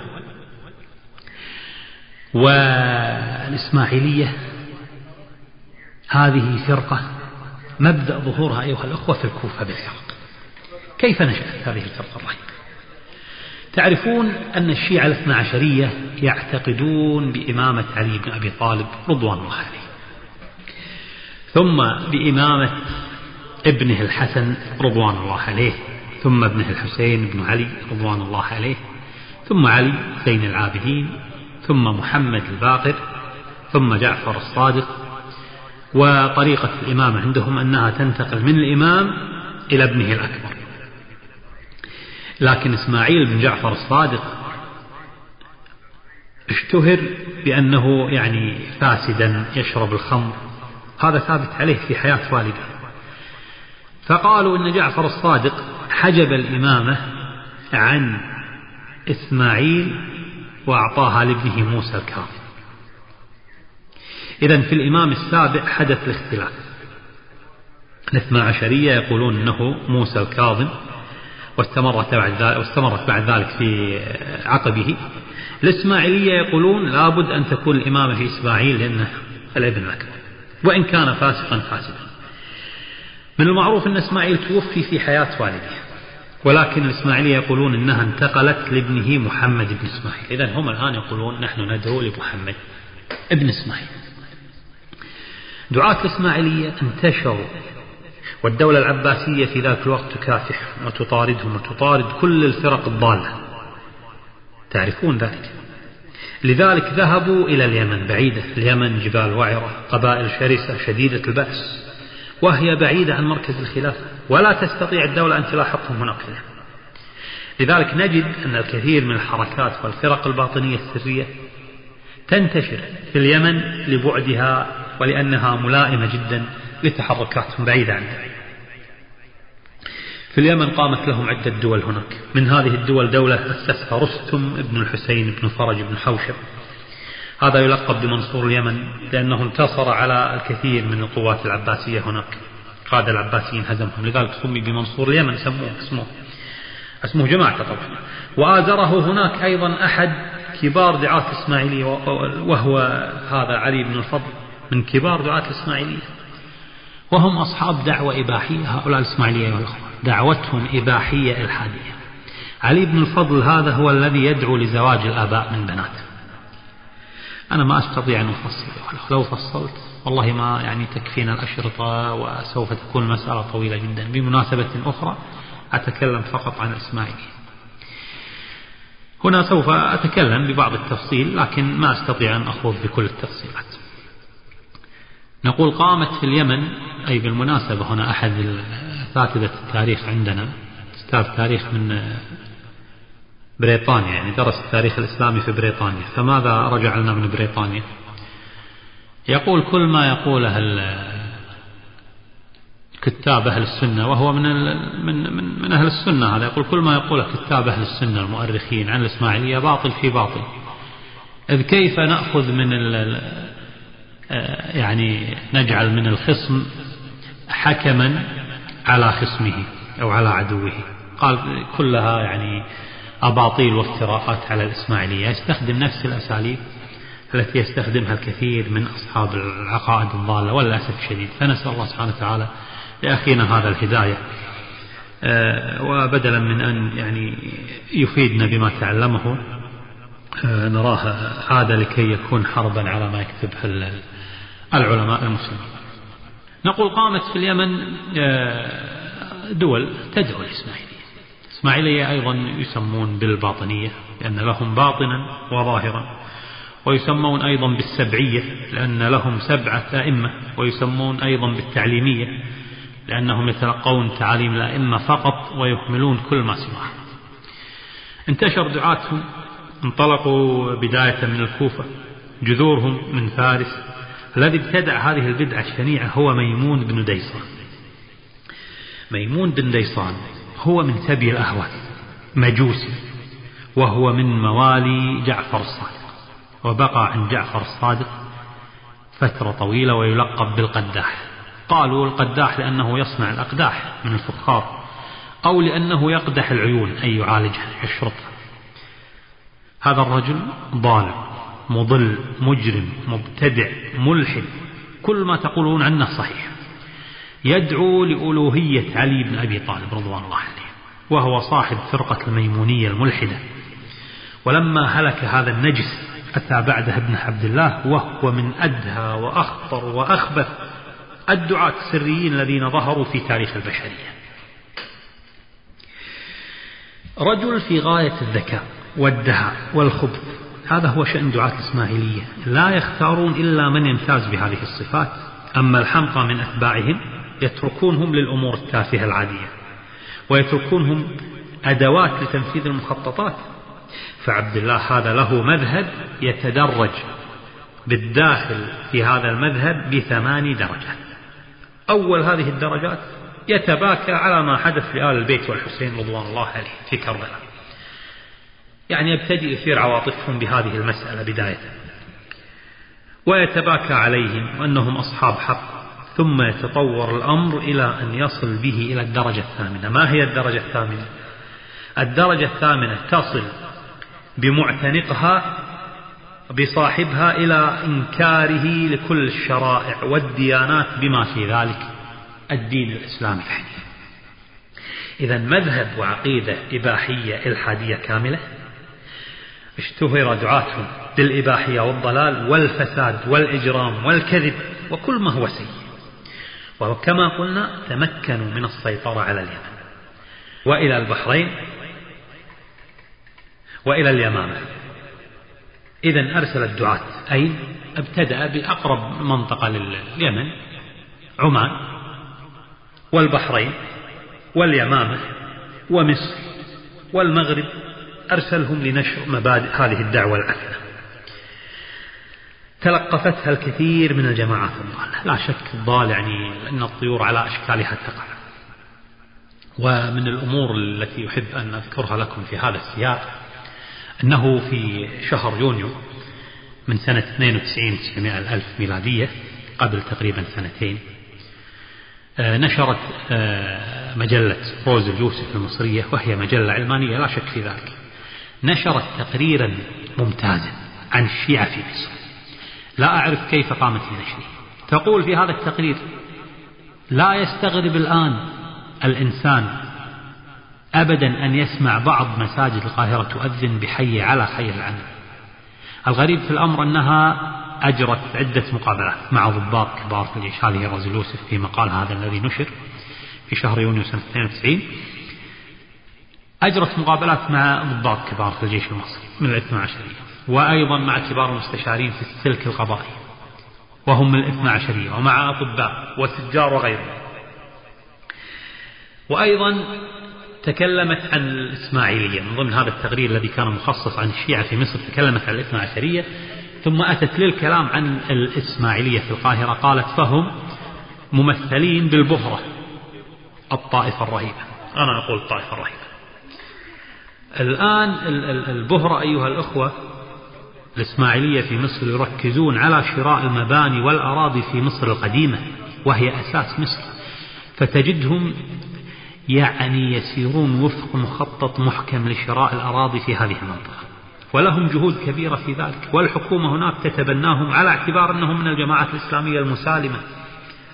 A: والإسماعيلية. هذه فرقة مبدأ ظهورها أيها الأخوة في الكوفة بالعراق. كيف نشأت هذه الفرقة الرهيبة؟ تعرفون أن الشيعة الاثنى عشرية يعتقدون بإمامة علي بن أبي طالب رضوان الله عليه. ثم بإمامة ابنه الحسن رضوان الله عليه. ثم ابنه الحسين بن علي رضوان الله عليه. ثم علي زين العابدين ثم محمد الباقر ثم جعفر الصادق وطريقة الإمامة عندهم أنها تنتقل من الإمام إلى ابنه الأكبر. لكن إسماعيل بن جعفر الصادق اشتهر بأنه يعني فاسدا يشرب الخمر. هذا ثابت عليه في حياة والده. فقالوا إن جعفر الصادق حجب الإمامة عن إسماعيل وأعطاها لابنه موسى الكاظم إذا في الإمام السابع حدث الاختلاف. الاثنى عشرية يقولون أنه موسى الكاظم واستمرت بعد ذلك واستمرت بعد ذلك في عقبه. الإسماعيلية يقولون لابد أن تكون الإمامة في إسماعيل لأنه الابن الأكبر وإن كان فاسقا فاسدا من المعروف أن إسماعيل توفي في حياة والده. ولكن الإسماعيلية يقولون أنها انتقلت لابنه محمد بن إسماعيل. إذا هم الآن يقولون نحن ندعو لمحمد ابن إسماعيل. دعاة الإسماعيلية انتشروا والدولة العباسية في ذاك الوقت تكافح وتطاردهم وتطارد كل الفرق الضالة. تعرفون ذلك؟ لذلك ذهبوا إلى اليمن بعيدة. اليمن جبال وعرة قبائل شرسة شديدة البأس وهي بعيدة عن مركز الخلافة. ولا تستطيع الدولة أن تلاحقهم هناك لذلك نجد أن الكثير من الحركات والفرق الباطنية السرية تنتشر في اليمن لبعدها ولأنها ملائمة جدا لتحركاتهم بعيدة عنها. في اليمن قامت لهم عدة دول هناك. من هذه الدول دولة أسسها رستم بن الحسين بن فرج بن حوشب. هذا يلقب بمنصور اليمن لأنه انتصر على الكثير من القوات العباسية هناك. قادة العباسيين هزمهم لذلك سمي بمنصور اليمن سموه اسمه. اسمه جماعة طبعا. وآزره هناك أيضا أحد كبار دعاة الإسماعيلية وهو هذا علي بن الفضل من كبار دعاة الإسماعيلية وهم أصحاب دعوة إباحية هؤلاء الإسماعيلية والأخوة دعوتهم إباحية إلحادية. علي بن الفضل هذا هو الذي يدعو لزواج الآباء من بنات أنا ما أستطيع أن أفصل لو فصلت والله ما يعني تكفينا الأشرطة وسوف تكون المسألة طويلة جدا. بمناسبة أخرى أتكلم فقط عن الإسماعيلية هنا سوف أتكلم ببعض التفصيل لكن ما أستطيع أن أخوض بكل التفصيلات. نقول قامت في اليمن أي بالمناسبة هنا أحد أساتذة التاريخ عندنا أستاذ تاريخ من بريطانيا يعني درس التاريخ الإسلامي في بريطانيا. فماذا رجع لنا من بريطانيا؟ يقول كل ما يقوله كتاب أهل السنة وهو من من من, من أهل السنة هذا. يقول كل ما يقوله كتاب أهل السنة المؤرخين عن الإسماعيلية باطل في باطل. إذ كيف نأخذ من يعني نجعل من الخصم حكما على خصمه أو على عدوه؟ قال كلها يعني أباطيل وافتراءات على الإسماعيلية. يستخدم نفس الأساليب التي يستخدمها الكثير من أصحاب العقائد الضالة وللأسف الشديد. فنسأل الله سبحانه وتعالى لأخينا هذا الهداية. آه، وبدلا من أن يعني يفيدنا بما تعلمه آه، نراه عاد لكي يكون حربا على ما يكتبه العلماء المسلمين. نقول قامت في اليمن آه، دول تدعو الإسماعيلية. الإسماعيلية أيضا يسمون بالباطنية لأن لهم باطنا وظاهرا. ويسمون أيضا بالسبعية لأن لهم سبعة أئمة ويسمون أيضا بالتعليمية لأنهم يتلقون تعاليم الأئمة فقط ويهملون كل ما سواه انتشر دعاتهم انطلقوا بداية من الكوفة جذورهم من فارس. الذي ابتدع هذه البدعة الشنيعة هو ميمون بن ديصان. ميمون بن ديصان هو من سبي الأهوال مجوسي وهو من موالي جعفر الصادق. وبقى عن جعفر الصادق فترة طويلة ويلقب بالقداح. قالوا القداح لأنه يصنع الأقداح من الفخار أو لأنه يقدح العيون أي يعالجها يشرطها هذا الرجل ظالم مضل مجرم مبتدع ملحد كل ما تقولون عنه صحيح. يدعو لألوهية علي بن أبي طالب رضوان الله عليه وهو صاحب فرقة الميمونية الملحدة. ولما هلك هذا النجس أتى بعده ابن عبد الله وهو من أدهى وأخطر وأخبث الدعاة السريين الذين ظهروا في تاريخ البشرية. رجل في غاية الذكاء والدهاء والخبث. هذا هو شأن دعاة الإسماعيلية. لا يختارون إلا من يمتاز بهذه الصفات. أما الحمقى من أتباعهم يتركونهم للأمور التافهة العادية ويتركونهم أدوات لتنفيذ المخططات. فعبد الله هذا له مذهب يتدرج بالداخل في هذا المذهب بثمان درجات. أول هذه الدرجات يتباكى على ما حدث لآل البيت والحسين رضوان الله عليه في كربلاء. يعني يبتدئ يثير عواطفهم بهذه المسألة بداية. ويتباكى عليهم وأنهم أصحاب حق ثم يتطور الأمر إلى أن يصل به إلى الدرجة الثامنة. ما هي الدرجة الثامنة؟ الدرجة الثامنة تصل بمعتنقها بصاحبها إلى إنكاره لكل الشرائع والديانات بما في ذلك الدين الإسلامي الحديث إذا مذهب وعقيدة إباحية إلحادية كاملة. اشتهر دعاتهم بالإباحية والضلال والفساد والإجرام والكذب وكل ما هو سيء. وكما قلنا تمكنوا من السيطرة على اليمن. وإلى البحرين وإلى اليمامة. إذا أرسل الدعاة. أين ابتدأ بأقرب منطقة لليمن. عمان والبحرين واليمامة ومصر والمغرب. أرسلهم لنشر مبادئ هذه الدعوة العفنة تلقفتها الكثير من الجماعات الضالة. لا شك الضال يعني أن الطيور على أشكالها تقع ومن الأمور التي أحب أن أذكرها لكم في هذا السياق أنه في شهر يونيو من سنة 92 900 ألف ميلادية قبل تقريبا سنتين آه، نشرت آه، مجلة روز اليوسف المصرية وهي مجلة علمانية لا شك في ذلك نشرت تقريرا ممتازا عن الشيعة في مصر. لا أعرف كيف قامت بنشره تقول في هذا التقرير لا يستغرب الآن الإنسان أبدا أن يسمع بعض مساجد القاهرة تؤذن بحي على خير العمل. الغريب في الأمر أنها أجرت عدة مقابلات مع ضباط كبار في الجيش هذه رزي يوسف في مقال هذا الذي نشر في شهر يونيو سنة 92 أجرت مقابلات مع ضباط كبار في الجيش المصري من الاثنى عشرية وأيضا مع كبار المستشارين في السلك القضائي. وهم من الاثنى عشرية ومع أطباء وتجار وغيرهم. وأيضا تكلمت عن الإسماعيلية من ضمن هذا التقرير الذي كان مخصص عن الشيعة في مصر تكلمت عن الإثنى عشرية ثم أتت للكلام عن الإسماعيلية في القاهرة قالت فهم ممثلين بالبهرة الطائفة الرهيبة. أنا أقول الطائفة الرهيبة. الآن البهرة أيها الأخوة الإسماعيلية في مصر يركزون على شراء المباني والأراضي في مصر القديمة وهي أساس مصر فتجدهم يعني يسيرون وفق مخطط محكم لشراء الأراضي في هذه المنطقة. ولهم جهود كبيرة في ذلك. والحكومة هناك تتبناهم على اعتبار أنهم من الجماعات الإسلامية المسالمة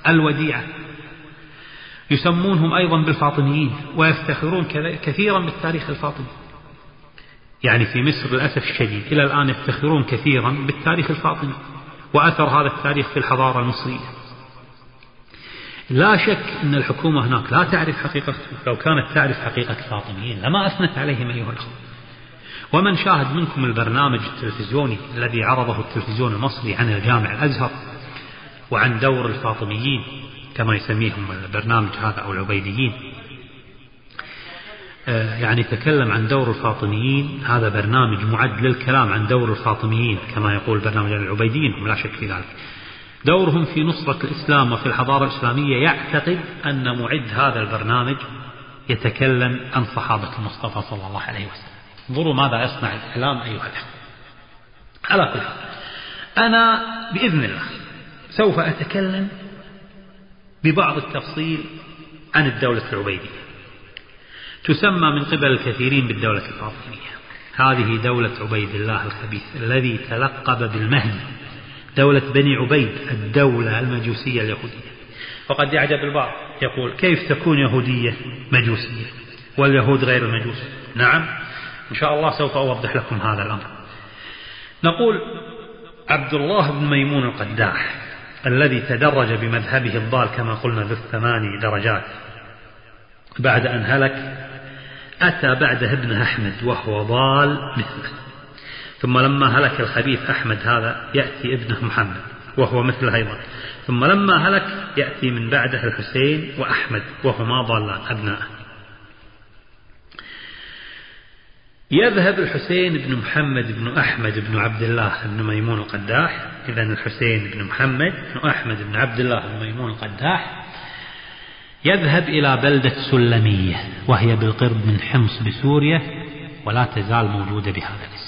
A: الوديعة. يسمونهم أيضا بالفاطميين ويفتخرون كثيرا بالتاريخ الفاطمي. يعني في مصر للأسف الشديد إلى الآن يفتخرون كثيرا بالتاريخ الفاطمي. وأثر هذا التاريخ في الحضارة المصرية. لا شك أن الحكومة هناك لا تعرف حقيقة لو كانت تعرف حقيقة الفاطميين لما أثنت عليهم أيها الأخوة. ومن شاهد منكم البرنامج التلفزيوني الذي عرضه التلفزيون المصري عن الجامع الأزهر وعن دور الفاطميين كما يسميهم البرنامج هذا أو العبيديين. آه، يعني تكلم عن دور الفاطميين. هذا برنامج معد للكلام عن دور الفاطميين كما يقول برنامج العبيديين هم لا شك في ذلك. دورهم في نصرة الإسلام وفي الحضارة الإسلامية يعتقد أن معد هذا البرنامج يتكلم عن صحابة المصطفى صلى الله عليه وسلم. انظروا ماذا يصنع الإعلام أيها الأخوة. على كل حال أنا بإذن الله سوف أتكلم ببعض التفصيل عن الدولة العبيدية. تسمى من قبل الكثيرين بالدولة الفاطمية. هذه دولة عبيد الله الخبيث الذي تلقب بالمهدي دولة بني عبيد الدولة المجوسية اليهودية. وقد يعجب البعض يقول كيف تكون يهودية مجوسية واليهود غير المجوس؟ نعم إن شاء الله سوف أوضح لكم هذا الأمر. نقول عبد الله بن ميمون القداح الذي تدرج بمذهبه الضال كما قلنا ذو الثماني درجات بعد أن هلك أتى بعده ابنه أحمد وهو ضال مثله. ثم لما هلك الخبيث أحمد هذا يأتي ابنه محمد وهو مثله أيضا. ثم لما هلك يأتي من بعده الحسين وأحمد وهما ضالان أبناءه. يذهب الحسين بن محمد بن أحمد بن عبد الله بن ميمون القداح. إذا الحسين بن محمد بن أحمد بن عبد الله بن ميمون القداح يذهب إلى بلدة سلمية وهي بالقرب من حمص بسوريا ولا تزال موجودة بهذا الاسم.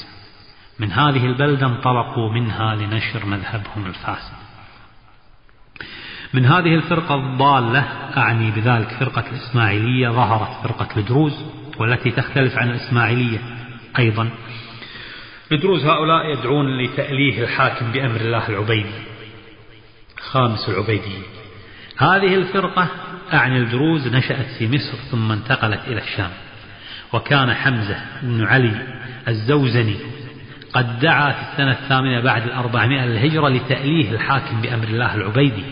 A: من هذه البلدة انطلقوا منها لنشر مذهبهم الفاسد. من هذه الفرقة الضالة أعني بذلك فرقة الإسماعيلية ظهرت فرقة الدروز والتي تختلف عن الإسماعيلية أيضا. الدروز هؤلاء يدعون لتأليه الحاكم بأمر الله العبيدي خامس العبيدية هذه الفرقة أعني الدروز نشأت في مصر ثم انتقلت إلى الشام. وكان حمزة بن علي الزوزني قد دعا في السنة الثامنة بعد الأربعمائة للهجرة لتأليه الحاكم بأمر الله العبيدي.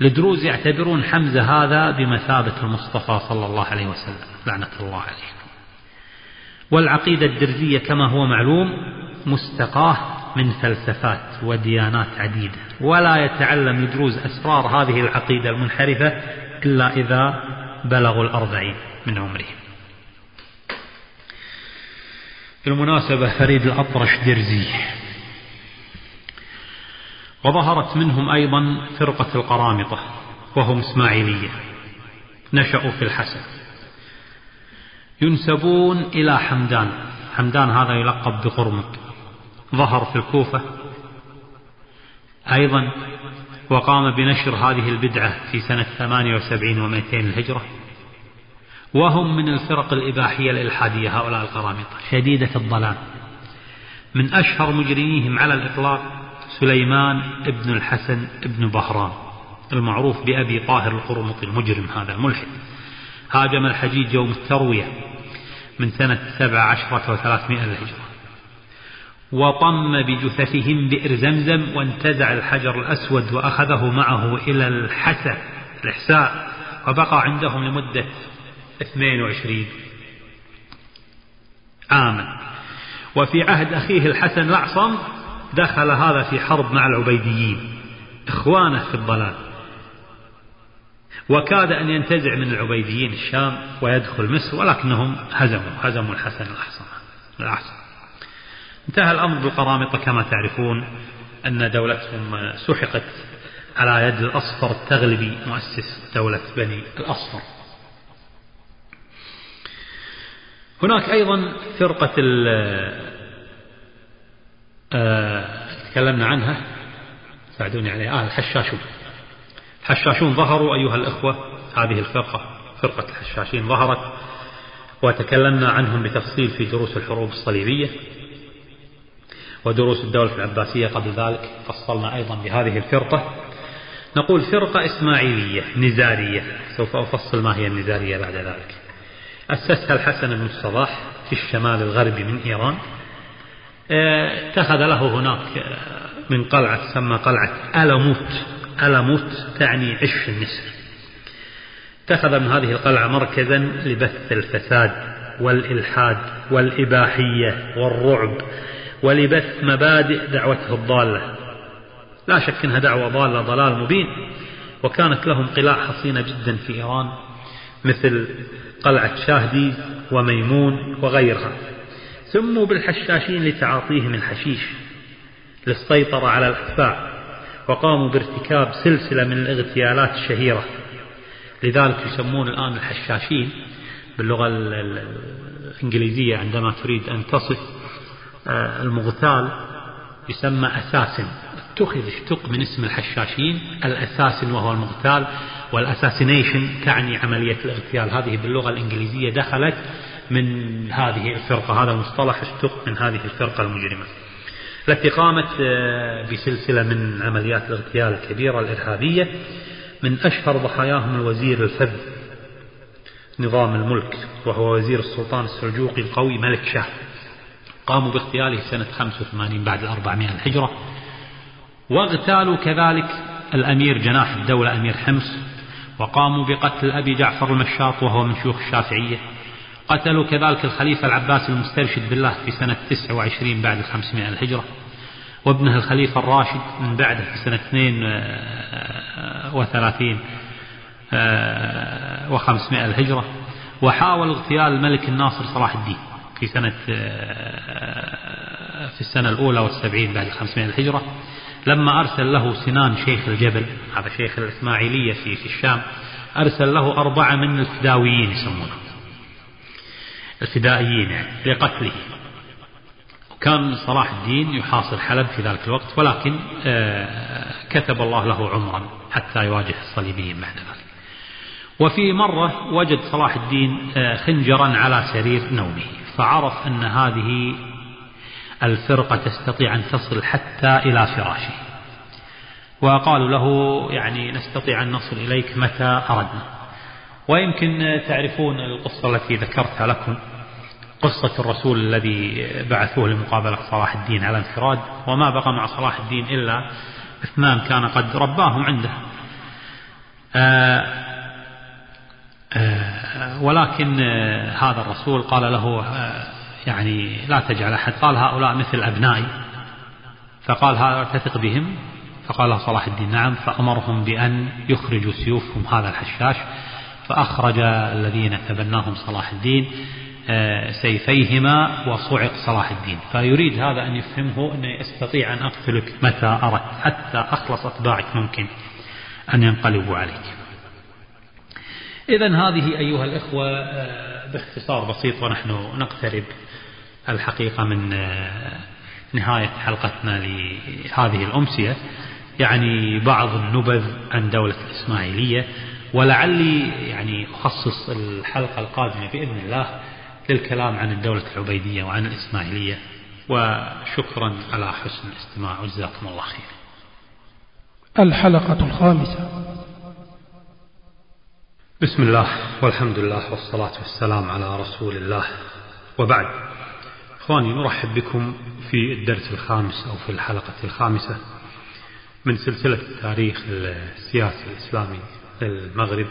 A: الدروز يعتبرون حمزة هذا بمثابة المصطفى صلى الله عليه وسلم لعنة الله عليه. والعقيدة الدرزية كما هو معلوم مستقاة من فلسفات وديانات عديدة. ولا يتعلم الدروز أسرار هذه العقيدة المنحرفة إلا إذا بلغوا الأربعين من عمرهم بالمناسبة فريد الأطرش درزي. وظهرت منهم أيضا فرقة القرامطة وهم إسماعيلية. نشأوا في الحسن. ينسبون إلى حمدان. حمدان هذا يلقب بقرمط. ظهر في الكوفة. أيضا وقام بنشر هذه البدعة في سنة 78 و200 الهجرة. وهم من الفرق الإباحية الإلحادية هؤلاء القرامطة شديدة الضلال. من أشهر مجرميهم على الإطلاق سليمان ابن الحسن ابن بهران المعروف بأبي طاهر القرمطي المجرم هذا الملحد. هاجم الحجيج يوم التروية من سنة سبع عشرة وثلاثمائة للهجرة. وطم بجثثهم بئر زمزم وانتزع الحجر الأسود وأخذه معه إلى الحسا الإحساء وبقى عندهم لمدة 22 عاما. وفي عهد أخيه الحسن الأعصم دخل هذا في حرب مع العبيديين إخوانه في الضلال. وكاد أن ينتزع من العبيديين الشام ويدخل مصر ولكنهم هزموا هزموا الحسن الأحصن الأحصن انتهى الأمر بالقرامطة كما تعرفون أن دولتهم سحقت على يد الأصفر التغلبي مؤسس دولة بني الأصفر. هناك أيضا فرقة آه تكلمنا عنها. ساعدوني عليها. آه الحشاشون. الحشاشون ظهروا أيها الأخوة. هذه الفرقة فرقة الحشاشين ظهرت وتكلمنا عنهم بتفصيل في دروس الحروب الصليبية ودروس الدولة العباسية قبل ذلك. فصلنا أيضا بهذه الفرقة. نقول فرقة إسماعيلية نزارية. سوف أفصل ما هي النزارية بعد ذلك. أسسها الحسن بن الصباح في الشمال الغربي من إيران. آه، اتخذ له هناك آه، من قلعة تسمى قلعة ألموت ألموت تعني عش النسر. اتخذ من هذه القلعة مركزا لبث الفساد والإلحاد والإباحية والرعب ولبث مبادئ دعوته الضالة. لا شك أنها دعوة ضالة ضلال مبين. وكانت لهم قلاع حصينة جدا في إيران. مثل قلعة شاهدي وميمون وغيرها. سموا بالحشاشين لتعاطيهم الحشيش للسيطرة على الأتباع وقاموا بارتكاب سلسلة من الاغتيالات الشهيرة. لذلك يسمون الآن الحشاشين باللغة الإنجليزية عندما تريد أن تصف آه، المغتال يسمى أساسن. اتخذ اشتق من اسم الحشاشين الأساسن وهو المغتال والأساسينيشن تعني عملية الاغتيال. هذه باللغة الإنجليزية دخلت من هذه الفرقة. هذا المصطلح اشتق من هذه الفرقة المجرمة. التي قامت آه، بسلسلة من عمليات الاغتيال الكبيرة الإرهابية من أشهر ضحاياهم الوزير الفذ نظام الملك وهو وزير السلطان السلجوقي القوي ملك شاه. قاموا باغتياله سنة 85 بعد الأربعمائة الهجرة واغتالوا كذلك الأمير جناح الدولة أمير حمص وقاموا بقتل أبي جعفر المشاط وهو من شيوخ الشافعية. قتلوا كذلك الخليفة العباس المسترشد بالله في سنة 29 بعد 500 الهجرة وابنه الخليفة الراشد من بعده في سنة 32 و500 الهجرة. وحاول اغتيال الملك الناصر صلاح الدين في سنة في السنة الأولى والسبعين بعد 500 الهجرة. لما أرسل له سنان شيخ الجبل هذا شيخ الإسماعيلية في, في الشام أرسل له أربعة من الفداويين يسمونه. الفدائيين يعني لقتله. وكان صلاح الدين يحاصر حلب في ذلك الوقت ولكن آه، كتب الله له عمرا حتى يواجه الصليبيين بعد ذلك. وفي مرة وجد صلاح الدين آه، خنجرا على سرير نومه فعرف أن هذه الفرقة تستطيع أن تصل حتى إلى فراشه. وقالوا له يعني نستطيع أن نصل إليك متى أردنا. ويمكن تعرفون القصة التي ذكرتها لكم. قصة الرسول الذي بعثوه لمقابلة صلاح الدين على انفراد. وما بقى مع صلاح الدين إلا اثنان كان قد رباهم عنده. آه، آه، ولكن آه، هذا الرسول قال له يعني لا تجعل أحد. قال هؤلاء مثل أبنائي. فقال هذا تثق بهم. فقال صلاح الدين. نعم فأمرهم بأن يخرجوا سيوفهم هذا الحشاش. فأخرج الذين تبناهم صلاح الدين آه، سيفيهما وصعق صلاح الدين. فيريد هذا أن يفهمه أنه يستطيع أن أقتلك متى أردت حتى أخلص أتباعك ممكن أن ينقلبوا عليك. إذا هذه أيها الإخوة آه، باختصار بسيط ونحن نقترب. الحقيقة من آه، نهاية حلقتنا لهذه الأمسية. يعني بعض النبذ عن دولة الإسماعيلية ولعلي يعني أخصص الحلقة القادمة بإذن الله للكلام عن الدولة العبيدية وعن الإسماعيلية. وشكرا على حسن الاستماع. وجزاكم الله خير.
B: الحلقة الخامسة.
A: بسم الله والحمد لله والصلاة والسلام على رسول الله. وبعد. إخواني نرحب بكم في الدرس الخامس أو في الحلقة الخامسة من سلسلة التاريخ السياسي الإسلامي للمغرب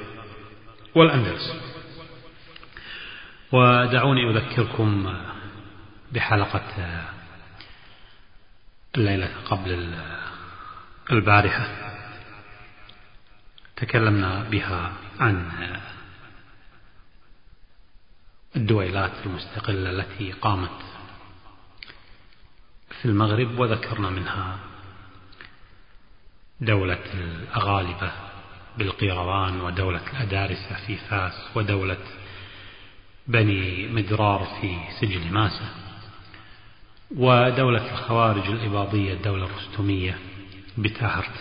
A: والأندلس. ودعوني أذكركم بحلقة الليلة قبل البارحة. تكلمنا بها عن الدويلات المستقلة التي قامت في المغرب وذكرنا منها دولة الأغالبة بالقيروان ودولة الأدارسة في فاس ودولة بني مدرار في سجل ماسة ودولة الخوارج الإباضية الدولة الرستمية بتاهرت.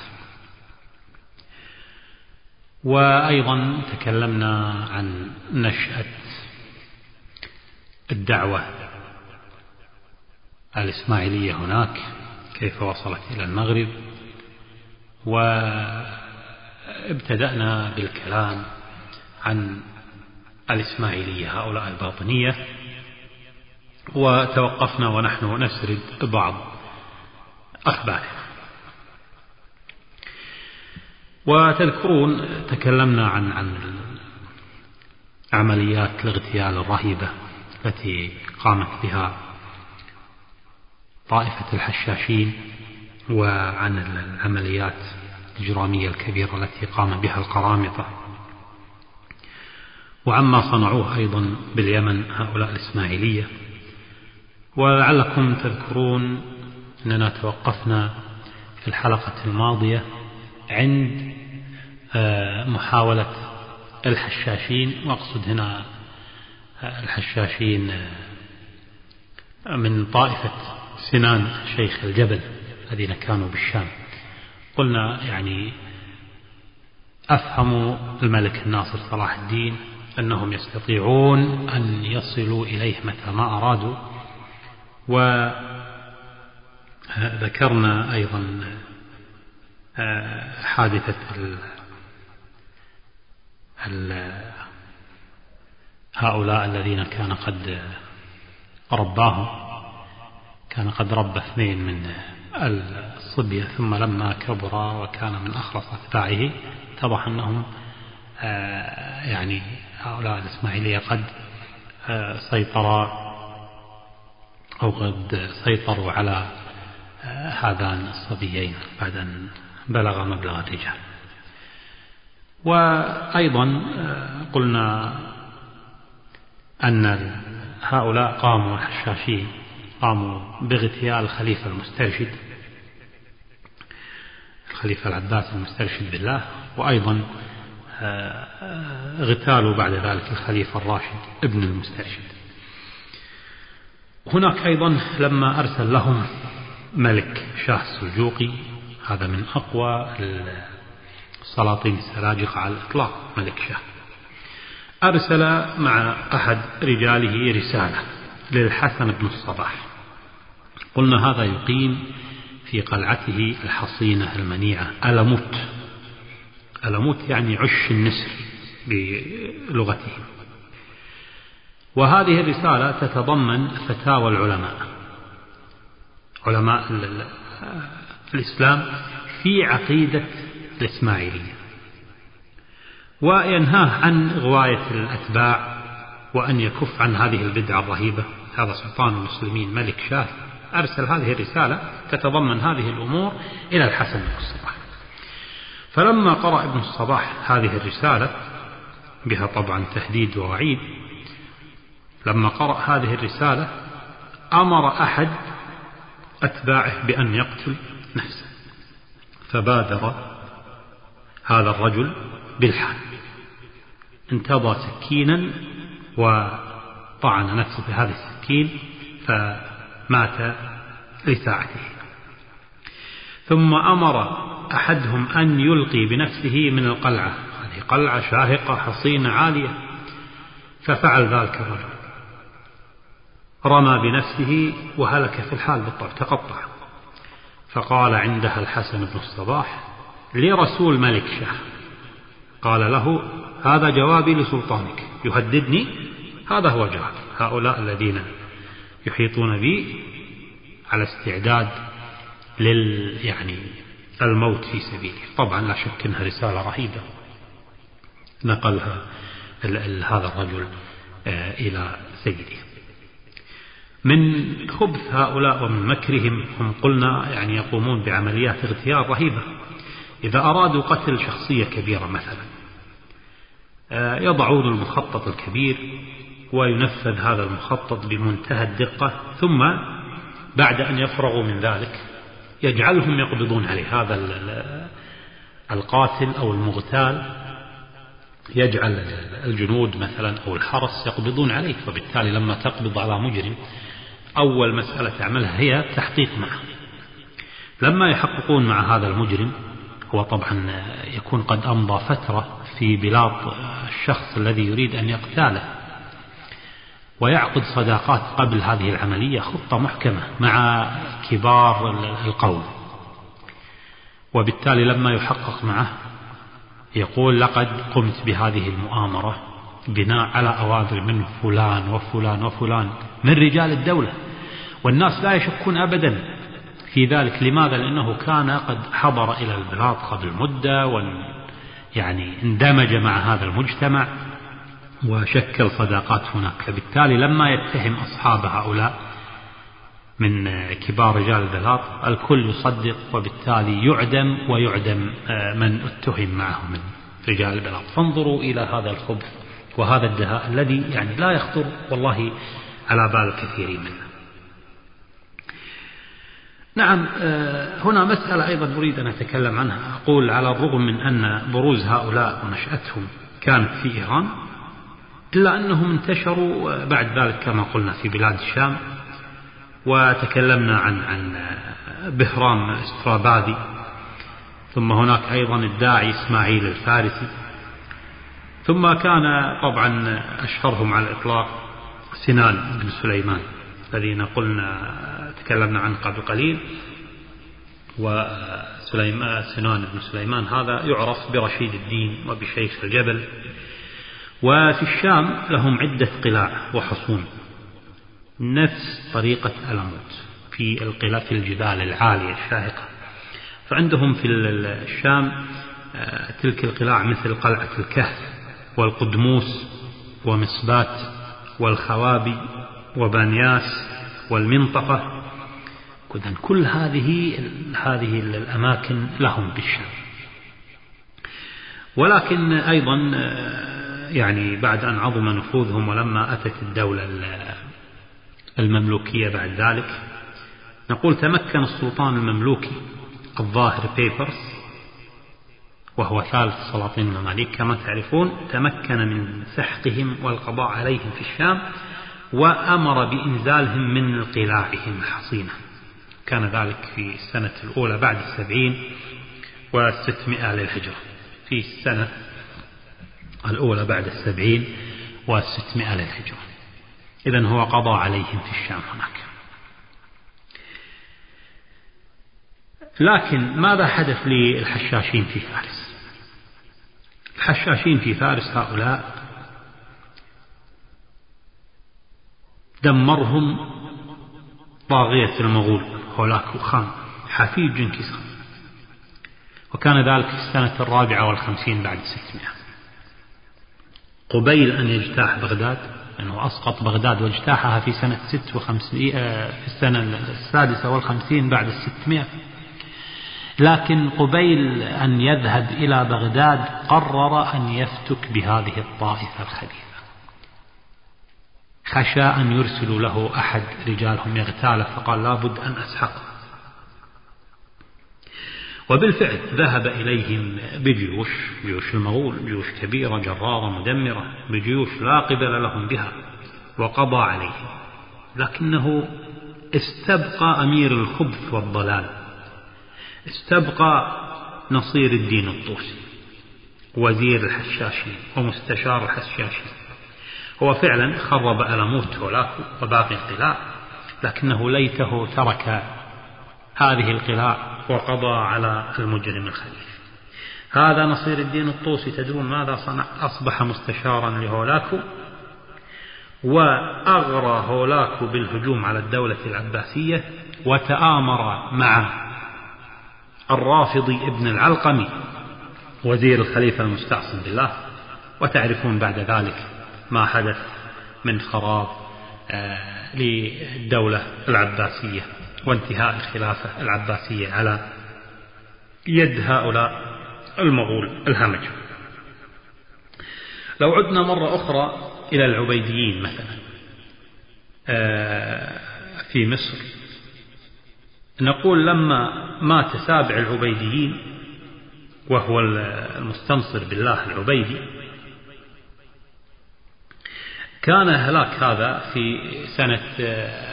A: وأيضا تكلمنا عن نشأة الدعوة الإسماعيلية هناك كيف وصلت إلى المغرب؟ وابتدأنا بالكلام عن الإسماعيلية هؤلاء الباطنية وتوقفنا ونحن نسرد بعض أخبارهم وتذكرون تكلمنا عن عن عمليات الاغتيال الرهيبة التي قامت بها طائفة الحشاشين وعن العمليات الإجرامية الكبيرة التي قام بها القرامطة. وعما صنعوه أيضا باليمن هؤلاء الإسماعيلية. ولعلكم تذكرون أننا توقفنا في الحلقة الماضية عند آه، محاولة الحشاشين وأقصد هنا آه، الحشاشين آه، من طائفة سنان شيخ الجبل الذين كانوا بالشام. قلنا يعني أفهموا الملك الناصر صلاح الدين أنهم يستطيعون أن يصلوا إليه متى ما أرادوا. وذكرنا أيضا آه، حادثة ال ال هؤلاء الذين كان قد رباهم. كان قد ربى اثنين من الصبية ثم لما كبر وكان من أخلص أتباعه اتضح أنهم آه، يعني هؤلاء الإسماعيلية قد آه، سيطرا أو قد سيطروا على آه، هذان الصبيين بعد أن بلغ مبلغ الرجال. وأيضا قلنا أن هؤلاء قاموا الحشاشين قاموا باغتيال الخليفة المسترشد الخليفة العباس المسترشد بالله وأيضا آه، اغتالوا بعد ذلك الخليفة الراشد ابن المسترشد. هناك أيضا لما أرسل لهم ملك شاه السلجوقي هذا من أقوى السلاطين السلاجقة على الإطلاق ملك شاه. أرسل مع أحد رجاله رسالة للحسن بن الصباح. قلنا هذا يقيم في قلعته الحصينة المنيعة ألموت ألموت يعني عش النسر بلغتهم وهذه الرسالة تتضمن فتاوى العلماء. علماء الإسلام في عقيدة الإسماعيلية. وينهاه عن غواية الأتباع وأن يكف عن هذه البدعة الرهيبة. هذا سلطان المسلمين ملك شاه أرسل هذه الرسالة تتضمن هذه الأمور إلى الحسن بن الصباح. فلما قرأ ابن الصباح هذه الرسالة بها طبعا تهديد ووعيد لما قرأ هذه الرسالة أمر أحد أتباعه بأن يقتل نفسه فبادر هذا الرجل بالحال. انتضى سكينا وطعن نفسه بهذه السكين فمات لساعته. ثم أمر أحدهم أن يلقي بنفسه من القلعة. هذه قلعة شاهقة حصينة عالية. ففعل ذلك الرجل. رمى بنفسه وهلك في الحال بالطبع تقطع. فقال عندها الحسن بن الصباح لرسول ملك شاه. قال له هذا جوابي لسلطانك. يهددني؟ هذا هو جواب هؤلاء الذين يحيطون بي على استعداد لل يعني الموت في سبيله. طبعا لا شك أنها رسالة رهيبة. نقلها هذا الرجل آه، إلى سيده من خبث هؤلاء ومن مكرهم هم قلنا يعني يقومون بعمليات اغتيال رهيبة. إذا أرادوا قتل شخصية كبيرة مثلا آه، يضعون المخطط الكبير وينفذ هذا المخطط بمنتهى الدقة ثم بعد أن يفرغوا من ذلك يجعلهم يقبضون عليه. هذا القاتل أو المغتال يجعل الجنود مثلا أو الحرس يقبضون عليه فبالتالي لما تقبض على مجرم أول مسألة تعملها هي تحقيق معه. لما يحققون مع هذا المجرم هو طبعا يكون قد أمضى فترة في بلاط الشخص الذي يريد أن يقتاله. ويعقد صداقات قبل هذه العملية خطة محكمة مع كبار القوم. وبالتالي لما يحقق معه يقول لقد قمت بهذه المؤامرة بناء على أوامر من فلان وفلان وفلان من رجال الدولة. والناس لا يشكون أبدا في ذلك. لماذا؟ لأنه كان قد حضر إلى البلاط قبل مدة يعني اندمج مع هذا المجتمع. وشكل صداقات هناك. فبالتالي لما يتهم أصحاب هؤلاء من كبار رجال البلاط الكل يصدق وبالتالي يعدم ويعدم آه، من اتهم معه من رجال البلاط. فانظروا إلى هذا الخبث وهذا الدهاء الذي يعني لا يخطر والله على بال الكثيرين منا نعم آه، هنا مسألة أيضا أريد أن أتكلم عنها. أقول على الرغم من أن بروز هؤلاء ونشأتهم كانت في إيران إلا أنهم انتشروا بعد ذلك كما قلنا في بلاد الشام وتكلمنا عن عن بهرام استرابادي ثم هناك أيضا الداعي إسماعيل الفارسي ثم كان طبعا أشهرهم على الإطلاق سنان بن سليمان الذين قلنا تكلمنا عنه قبل قليل وسليمان سنان بن سليمان هذا يعرف برشيد الدين وبشيخ الجبل وفي الشام لهم عدة قلاع وحصون. نفس طريقة ألموت في القلاع في الجبال العالية الشاهقة. فعندهم في الشام آه، تلك القلاع مثل قلعة الكهف والقدموس ومصبات والخوابي وبانياس والمنطقة. كل هذه هذه الأماكن لهم بالشام. ولكن أيضا آه، يعني بعد أن عظم نفوذهم ولما أتت الدولة المملوكية بعد ذلك نقول تمكن السلطان المملوكي الظاهر بيبرس وهو ثالث سلاطين المماليك كما تعرفون تمكن من سحقهم والقضاء عليهم في الشام وأمر بإنزالهم من قلاعهم الحصينة كان ذلك في السنة الأولى بعد السبعين والستمائة للهجرة. في السنة الأولى بعد السبعين والستمائة للهجرة إذا هو قضى عليهم في الشام هناك. لكن ماذا حدث للحشاشين في فارس؟ الحشاشين في فارس هؤلاء دمرهم طاغية المغول هولاكو خان حفيد جنكيز خان وكان ذلك في السنة الرابعة والخمسين بعد ستمائة قبيل أن يجتاح بغداد لأنه أسقط بغداد واجتاحها في سنة ست وخمسمائة في السنة السادسة والخمسين بعد الستمائة. لكن قبيل أن يذهب إلى بغداد قرر أن يفتك بهذه الطائفة الخبيثة خشى أن يرسلوا له أحد رجالهم يغتاله فقال لابد أن أسحقه. وبالفعل ذهب إليهم بجيوش جيوش المغول جيوش كبيرة جرارة مدمرة بجيوش لا قبل لهم بها وقضى عليهم. لكنه استبقى أمير الخبث والضلال. استبقى نصير الدين الطوسي وزير الحشاشين ومستشار الحشاشين. هو فعلا خرب ألموت هولاكو وباقي القلاع لكنه ليته ترك هذه القلاع وقضى على المجرم الخليف هذا نصير الدين الطوسي تدرون ماذا صنع؟ أصبح مستشارا لهولاكو وأغرى هولاكو بالهجوم على الدولة العباسية وتآمر مع الرافضي ابن العلقمي وزير الخليفة المستعصم بالله. وتعرفون بعد ذلك ما حدث من خراب آه، للدولة العباسية. وانتهاء الخلافة العباسية على يد هؤلاء المغول الهمج لو عدنا مرة أخرى إلى العبيديين مثلا آه، في مصر نقول لما مات سابع العبيديين وهو المستنصر بالله العبيدي كان هلاك هذا في سنة آه،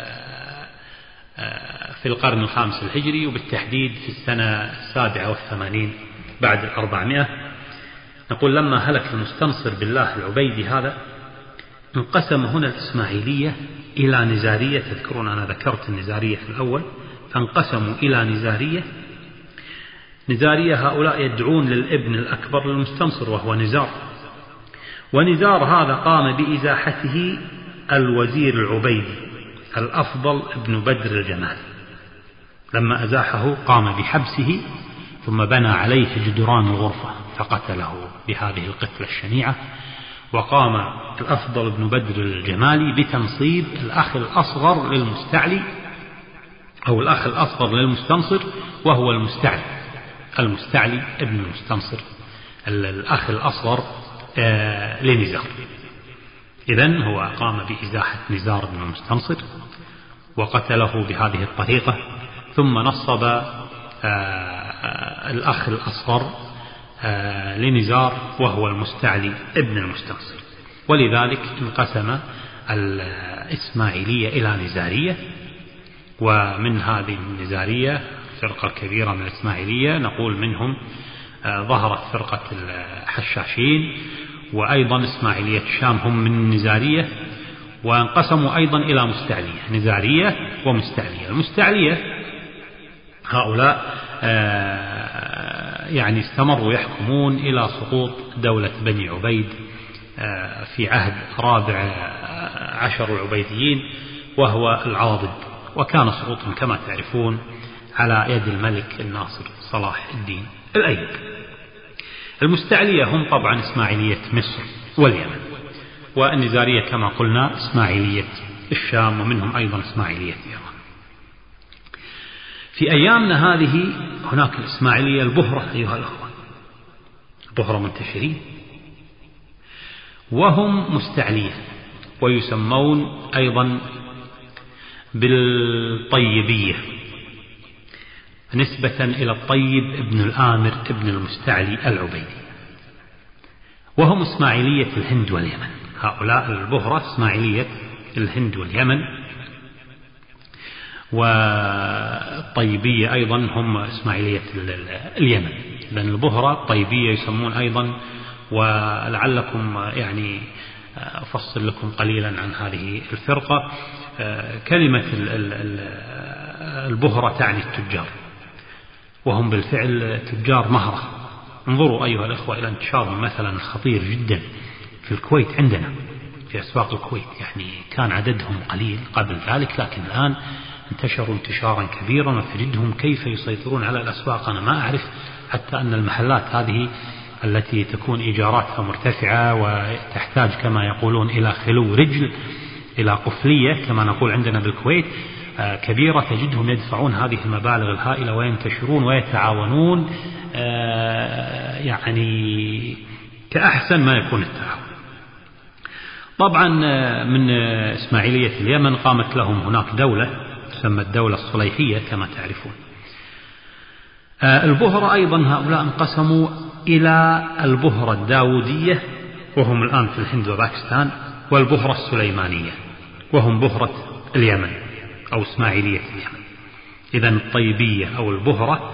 A: في القرن الخامس الهجري وبالتحديد في السنة السابعة والثمانين بعد الأربعمائة. نقول لما هلك المستنصر بالله العبيدي هذا انقسم هنا الإسماعيلية إلى نزارية. تذكرون أنا ذكرت النزارية في الأول فانقسموا إلى نزارية. نزارية هؤلاء يدعون للابن الأكبر للمستنصر وهو نزار. ونزار هذا قام بإزاحته الوزير العبيدي الأفضل ابن بدر الجمال. لما أزاحه قام بحبسه ثم بنى عليه جدران الغرفة فقتله بهذه القتلة الشنيعة وقام الأفضل ابن بدر الجمالي بتنصيب الأخ الأصغر للمستعلي أو الأخ الأصغر للمستنصر وهو المستعلي المستعلي ابن المستنصر الأخ الأصغر آه، لنزار. إذا هو قام بإزاحة نزار بن المستنصر وقتله بهذه الطريقة ثم نصب آه، الأخ الأصغر آه، لنزار وهو المستعلي ابن المستنصر. ولذلك انقسم الإسماعيلية إلى نزارية ومن هذه النزارية فرقة كبيرة من الإسماعيلية نقول منهم آه، ظهرت فرقة الحشاشين وأيضا إسماعيلية الشام هم من النزارية وانقسموا أيضا إلى مستعلية نزارية ومستعلية. المستعلية هؤلاء آه، يعني استمروا يحكمون إلى سقوط دولة بني عبيد آه، في عهد رابع عشر العبيديين وهو العاضد. وكان سقوطهم كما تعرفون على يد الملك الناصر صلاح الدين الأيوبي. المستعلية هم طبعا إسماعيلية مصر واليمن. والنزارية كما قلنا إسماعيلية الشام ومنهم أيضا إسماعيلية. إيران في أيامنا هذه هناك الإسماعيلية البهرة أيها الأخوة. البهرة منتشرين. وهم مستعلية ويسمون أيضا بالطيبية نسبة إلى الطيب ابن الآمر ابن المستعلي العبيدي. وهم إسماعيلية الهند واليمن. هؤلاء البهرة إسماعيلية الهند واليمن والطيبية أيضا هم إسماعيلية اليمن. لأن البهرة الطيبية يسمون أيضا ولعلكم يعني أفصل لكم قليلا عن هذه الفرقة. كلمة البهرة تعني التجار وهم بالفعل تجار مهرة. انظروا أيها الأخوة إلى انتشار مثلا خطير جدا. في الكويت عندنا في أسواق الكويت يعني كان عددهم قليل قبل ذلك لكن الآن انتشروا انتشارا كبيرا وتجدهم كيف يسيطرون على الأسواق. أنا ما أعرف حتى أن المحلات هذه التي تكون إيجاراتها مرتفعة وتحتاج كما يقولون إلى خلو رجل إلى قفلية كما نقول عندنا بالكويت آه، كبيرة. تجدهم يدفعون هذه المبالغ الهائلة وينتشرون ويتعاونون آه، يعني كأحسن ما يكون التعاون. طبعا آه، من إسماعيلية اليمن قامت لهم هناك دولة تسمى الدولة الصليحية كما تعرفون. البهرة أيضا هؤلاء انقسموا إلى البهرة الداودية وهم الآن في الهند وباكستان والبهرة السليمانية وهم بهرة اليمن أو إسماعيلية اليمن. إذا الطيبية أو البهرة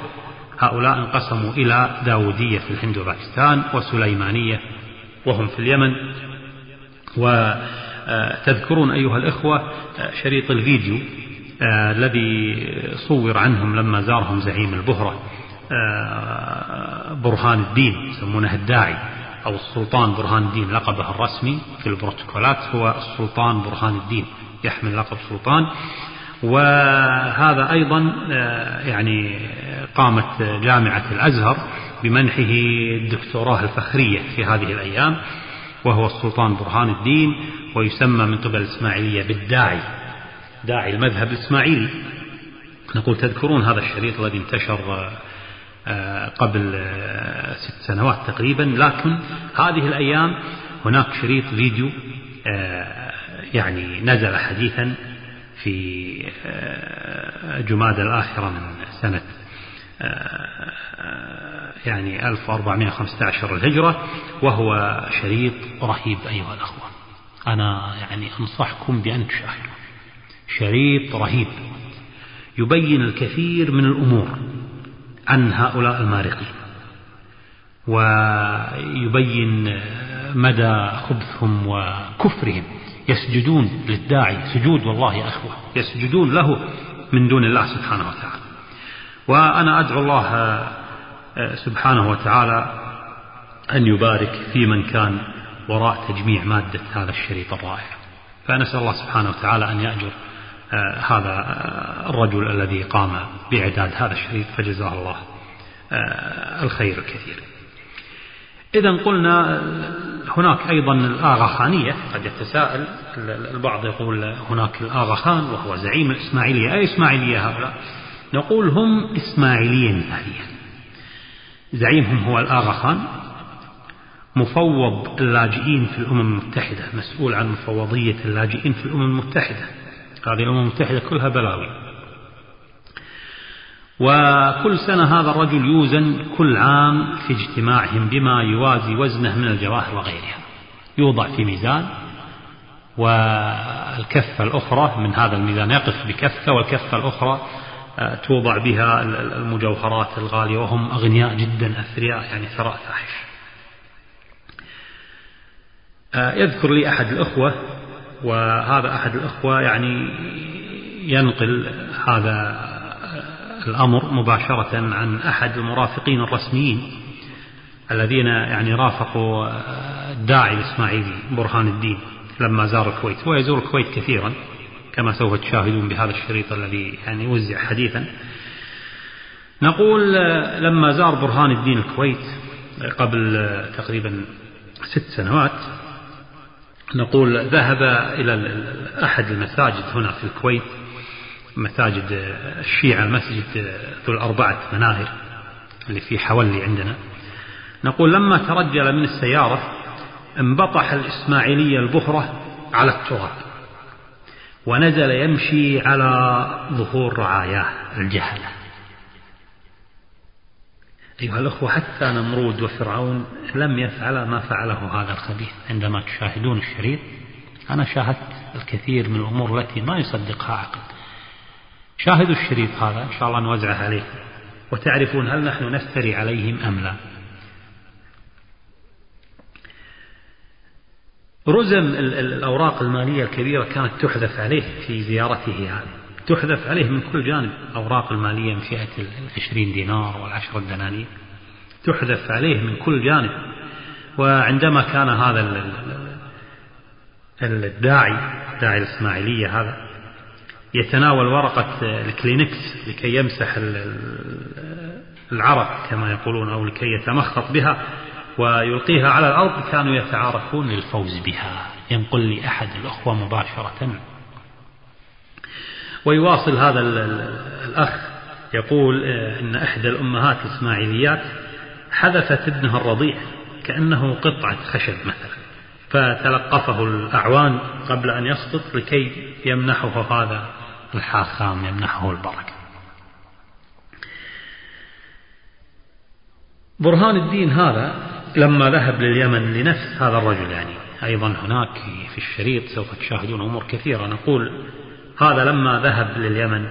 A: هؤلاء انقسموا إلى داودية في الهند وباكستان وسليمانية وهم في اليمن وتذكرون أيها الإخوة شريط الفيديو آه، الذي صور عنهم لما زارهم زعيم البهرة آه، برهان الدين يسمونه الداعي أو السلطان برهان الدين لقبه الرسمي في البروتوكولات هو السلطان برهان الدين يحمل لقب سلطان. وهذا أيضا آه، يعني قامت جامعة الأزهر بمنحه الدكتوراه الفخرية في هذه الأيام. وهو السلطان برهان الدين ويسمى من قبل الإسماعيلية بالداعي داعي المذهب الإسماعيلي. نقول تذكرون هذا الشريط الذي انتشر آه، قبل آه، ست سنوات تقريبا لكن هذه الأيام هناك شريط فيديو يعني نزل حديثا في جماد الآخرة من سنة يعني 1415 الهجرة وهو شريط رهيب أيها الأخوة. أنا يعني أنصحكم بأن تشاهدوا شريط رهيب. يبين الكثير من الأمور عن هؤلاء المارقين ويبين مدى خبثهم وكفرهم. يسجدون للداعي سجود والله يا أخوة يسجدون له من دون الله سبحانه وتعالى. وأنا أدعو الله آه، سبحانه وتعالى أن يبارك في من كان وراء تجميع مادة هذا الشريط الرائع. فنسأل الله سبحانه وتعالى أن يأجر آه، هذا آه، الرجل الذي قام بإعداد هذا الشريط فجزاه الله الخير الكثير. إذا قلنا هناك أيضا الآغا خانية قد يتساءل البعض يقول هناك الآغا خان وهو زعيم الإسماعيلية. أي إسماعيلية هؤلاء؟ نقول هم إسماعيلية مثالية زعيمهم هو الآغا خان. مفوض اللاجئين في الأمم المتحدة مسؤول عن مفوضية اللاجئين في الأمم المتحدة. هذه الأمم المتحدة كلها بلاوي. وكل سنة هذا الرجل يوزن كل عام في اجتماعهم بما يوازي وزنه من الجواهر وغيرها. يوضع في ميزان والكفة الأخرى من هذا الميزان يقف بكفة والكفة الأخرى توضع بها المجوهرات الغالية وهم أغنياء جدا أثرياء يعني ثراء فاحش. آه، يذكر لي أحد الأخوة وهذا أحد الأخوة يعني ينقل هذا الأمر مباشرة عن أحد المرافقين الرسميين الذين يعني رافقوا الداعي الإسماعيلي برهان الدين لما زار الكويت. هو يزور الكويت كثيرا. كما سوف تشاهدون بهذا الشريط الذي يعني وزع حديثا. نقول لما زار برهان الدين الكويت قبل تقريبا ست سنوات نقول ذهب إلى أحد المساجد هنا في الكويت مساجد الشيعة المسجد ذو الأربعة مناهر اللي في حولي عندنا. نقول لما ترجل من السيارة انبطح الإسماعيلية البخرة على التراب. ونزل يمشي على ظهور رعاياه الجهلة. أيها الأخوة حتى نمرود وفرعون لم يفعل ما فعله هذا الخبيث. عندما تشاهدون الشريط أنا شاهدت الكثير من الأمور التي ما يصدقها عقل. شاهدوا الشريط هذا إن شاء الله نوزعه عليكم وتعرفون هل نحن نفتري عليهم أم لا. رزم الأوراق المالية الكبيرة كانت تحذف عليه في زيارته هذه. تحذف عليه من كل جانب. أوراق المالية من فئة العشرين دينار والعشرة دنانير تحذف عليه من كل جانب. وعندما كان هذا الداعي داعي الإسماعيلية هذا يتناول ورقة الكلينكس لكي يمسح العرق كما يقولون أو لكي يتمخط بها. ويلقيها على الأرض كانوا يتعارفون للفوز بها. ينقل لي أحد الأخوة مباشرة. ويواصل هذا الأخ يقول آه، أن إحدى الأمهات الإسماعيليات حذفت ابنها الرضيع كأنه قطعة خشب مثلا فتلقفه الأعوان قبل أن يسقط لكي يمنحه هذا الحاخام يمنحه البركة. برهان الدين هذا لما ذهب لليمن لنفس هذا الرجل يعني. أيضا هناك في الشريط سوف تشاهدون أمور كثيرة. نقول هذا لما ذهب لليمن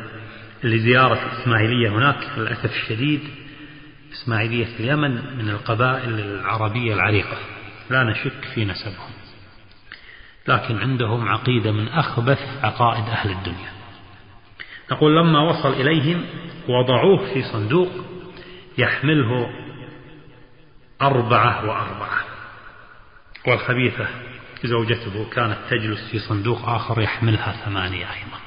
A: لزيارة الإسماعيلية هناك للأسف الشديد إسماعيلية اليمن من القبائل العربية العريقة. لا نشك في نسبهم. لكن عندهم عقيدة من أخبث عقائد أهل الدنيا. نقول لما وصل إليهم وضعوه في صندوق يحمله أربعة وأربعة. والخبيثة زوجته كانت تجلس في صندوق آخر يحملها ثمانية أيضا.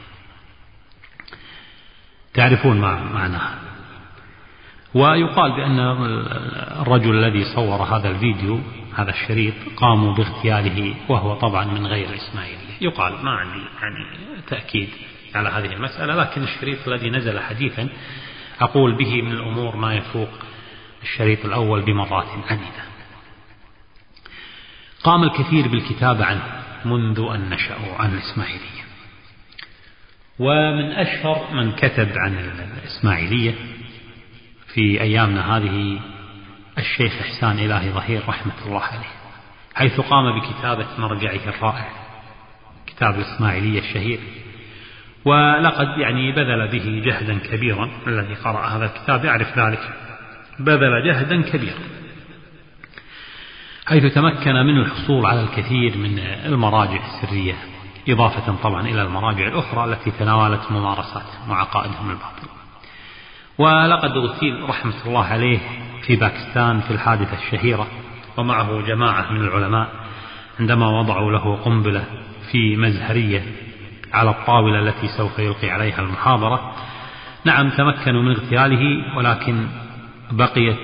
A: تعرفون معناها ويقال بأن الرجل الذي صور هذا الفيديو هذا الشريط قاموا باغتياله وهو طبعا من غير إسماعيلية. يقال ما عندي يعني تأكيد على هذه المسألة لكن الشريط الذي نزل حديثا أقول به من الأمور ما يفوق الشريط الأول بمرات عديدة. قام الكثير بالكتابة عنه منذ أن نشأوا عن الإسماعيلية. ومن أشهر من كتب عن الإسماعيلية في أيامنا هذه الشيخ إحسان إلهي ظهير رحمة الله عليه حيث قام بكتابة مرجعه الرائع كتاب الإسماعيلية الشهير. ولقد يعني بذل به جهدا كبيرا الذي قرأ هذا الكتاب يعرف ذلك. بذل جهدا كبيرا. حيث تمكن من الحصول على الكثير من المراجع السرية إضافة طبعا إلى المراجع الأخرى التي تناولت ممارسات وعقائدهم الباطلة ولقد اغتيل رحمة الله عليه في باكستان في الحادثة الشهيرة ومعه جماعة من العلماء عندما وضعوا له قنبلة في مزهرية على الطاولة التي سوف يلقي عليها المحاضرة. نعم تمكنوا من اغتياله ولكن بقيت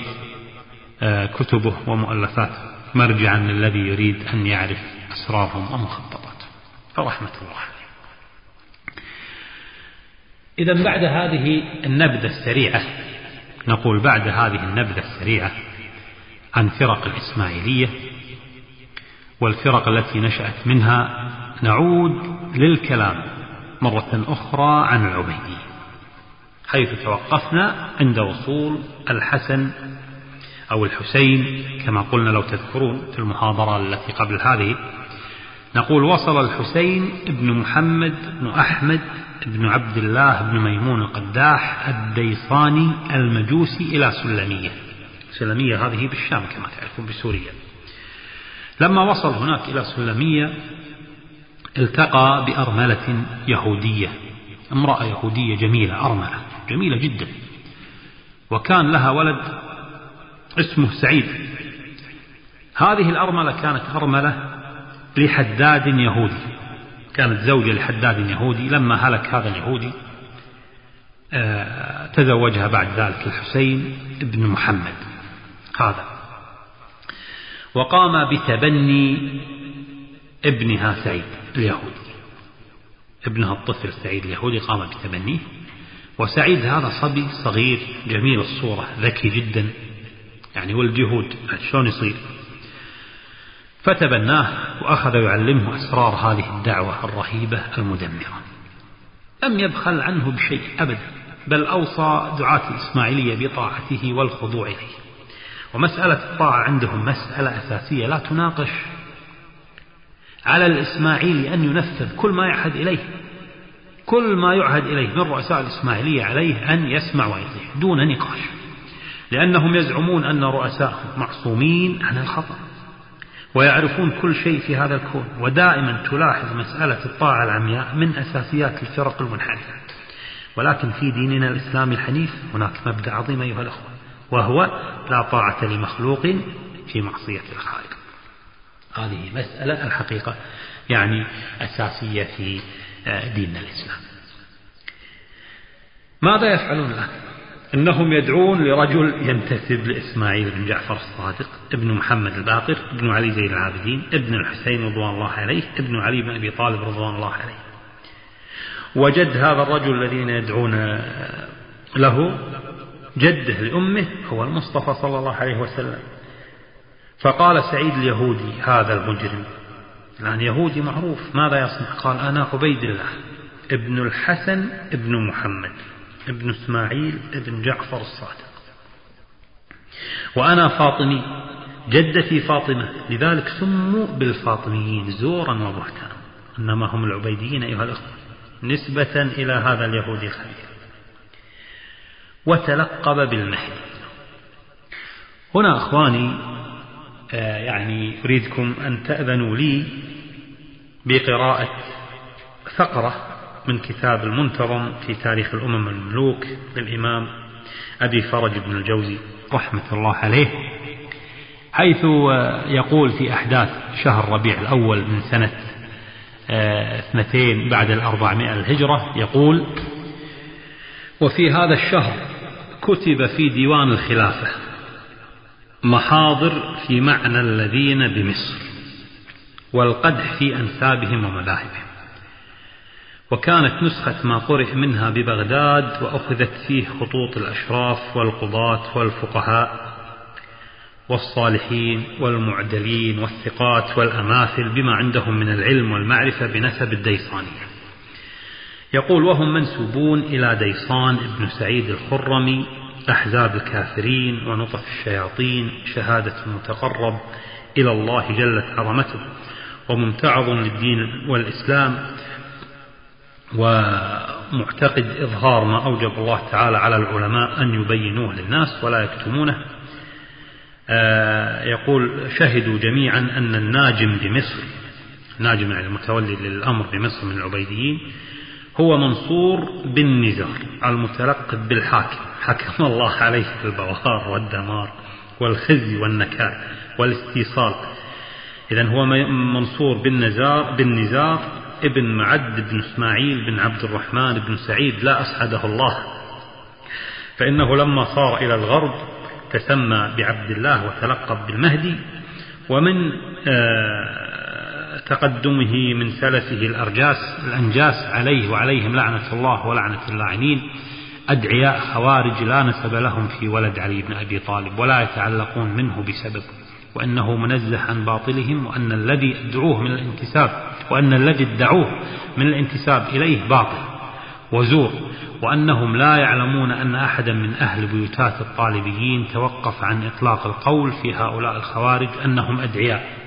A: آه، كتبه ومؤلفاته. مرجعا للذي يريد أن يعرف أسرارهم ومخططاتهم. فرحمة الله عليه إذا بعد هذه النبذة السريعة نقول بعد هذه النبذة السريعة عن فرق الإسماعيلية والفرق التي نشأت منها نعود للكلام مرة أخرى عن العبيدية حيث توقفنا عند وصول الحسن أو الحسين كما قلنا لو تذكرون في المحاضرة التي قبل هذه. نقول وصل الحسين بن محمد بن أحمد بن عبد الله بن ميمون القداح الديصاني المجوسي إلى سلمية. سلمية هذه بالشام كما تعرفون بسوريا. لما وصل هناك إلى سلمية التقى بأرملة يهودية. امرأة يهودية جميلة أرملة. جميلة جدا. وكان لها ولد اسمه سعيد. هذه الأرملة كانت أرملة لحداد يهودي. كانت زوجة لحداد يهودي. لما هلك هذا اليهودي آه، تزوجها بعد ذلك الحسين بن محمد. هذا. وقام بتبني ابنها سعيد اليهودي. ابنها الطفل سعيد اليهودي قام بتبنيه. وسعيد هذا صبي صغير جميل الصورة ذكي جدا. يعني والجهود شلون يصير؟ فتبناه وأخذ يعلمه أسرار هذه الدعوة الرهيبة المدمرة. لم يبخل عنه بشيء أبدا بل أوصى دعاة الإسماعيلية بطاعته والخضوع إليه. ومسألة الطاعة عندهم مسألة أساسية لا تناقش. على الإسماعيلي أن ينفذ كل ما يعهد إليه. كل ما يعهد إليه من رؤساء الإسماعيلية عليه أن يسمع ويطيع دون نقاش لأنهم يزعمون أن رؤساءهم معصومين عن الخطأ ويعرفون كل شيء في هذا الكون ودائما تلاحظ مسألة الطاعة العمياء من أساسيات الفرق المنحرفة. ولكن في ديننا الإسلامي الحنيف هناك مبدأ عظيم أيها الأخوة وهو لا طاعة لمخلوق في معصية الخالق. هذه مسألة الحقيقة يعني أساسية في ديننا الإسلام. ماذا يفعلون الآن؟ أنهم يدعون لرجل ينتسب لإسماعيل بن جعفر الصادق ابن محمد الباقر ابن علي زين العابدين ابن الحسين رضوان الله عليه ابن علي بن أبي طالب رضوان الله عليه. وجد هذا الرجل الذين يدعون له جده لأمه هو المصطفى صلى الله عليه وسلم. فقال سعيد اليهودي هذا المجرم الآن يهودي معروف. ماذا يصنع؟ قال أنا عبيد الله ابن الحسن ابن محمد ابن إسماعيل ابن جعفر الصادق. وأنا فاطمي جدتي فاطمة لذلك سموا بالفاطميين زورا وبهتانا إنما هم العبيديين أيها الأخوة نسبة إلى هذا اليهودي الخبيث وتلقب بالمهدي. هنا أخواني آه، يعني أريدكم أن تأذنوا لي بقراءة فقرة من كتاب المنتظم في تاريخ الأمم الملوك للإمام أبي فرج بن الجوزي رحمة الله عليه حيث يقول في أحداث شهر ربيع الأول من سنة آه، اثنتين بعد الأربعمائة الهجرة يقول وفي هذا الشهر كتب في ديوان الخلافة محاضر في معنى الذين بمصر. والقدح في أنسابهم ومذاهبهم. وكانت نسخة ما قرئ منها ببغداد وأخذت فيه خطوط الأشراف والقضاة والفقهاء والصالحين والمعدلين والثقات والأماثل بما عندهم من العلم والمعرفة بنسب الديصانية. يقول وهم منسوبون إلى ديصان ابن سعيد الخرمي أحزاب الكافرين ونطف الشياطين شهادة المتقرب إلى الله جلت عظمته وممتعض للدين والإسلام ومعتقد إظهار ما أوجب الله تعالى على العلماء أن يبينوه للناس ولا يكتمونه. آه، يقول شهدوا جميعا أن الناجم بمصر ناجم يعني المتولي للأمر بمصر من العبيديين هو منصور بن نزار المتلقب بالحاكم حكم الله عليه بالبوار والدمار والخزي والنكال والاستيصال إذا هو منصور بن نزار بن نزار ابن معد بن إسماعيل بن عبد الرحمن بن سعيد لا أسعده الله. فإنه لما صار إلى الغرب تسمى بعبد الله وتلقب بالمهدي ومن آه، تقدمه من سلفه الأرجاس الأنجاس عليه وعليهم لعنة الله ولعنة اللاعنين أدعياء خوارج لا نسب لهم في ولد علي بن أبي طالب ولا يتعلقون منه بسبب. وأنه منزه عن باطلهم وأن الذي ادعوه من الانتساب وأن الذي ادعوه من الانتساب إليه باطل وزور وأنهم لا يعلمون أن أحدا من أهل بيوتات الطالبيين توقف عن إطلاق القول في هؤلاء الخوارج أنهم أدعياء.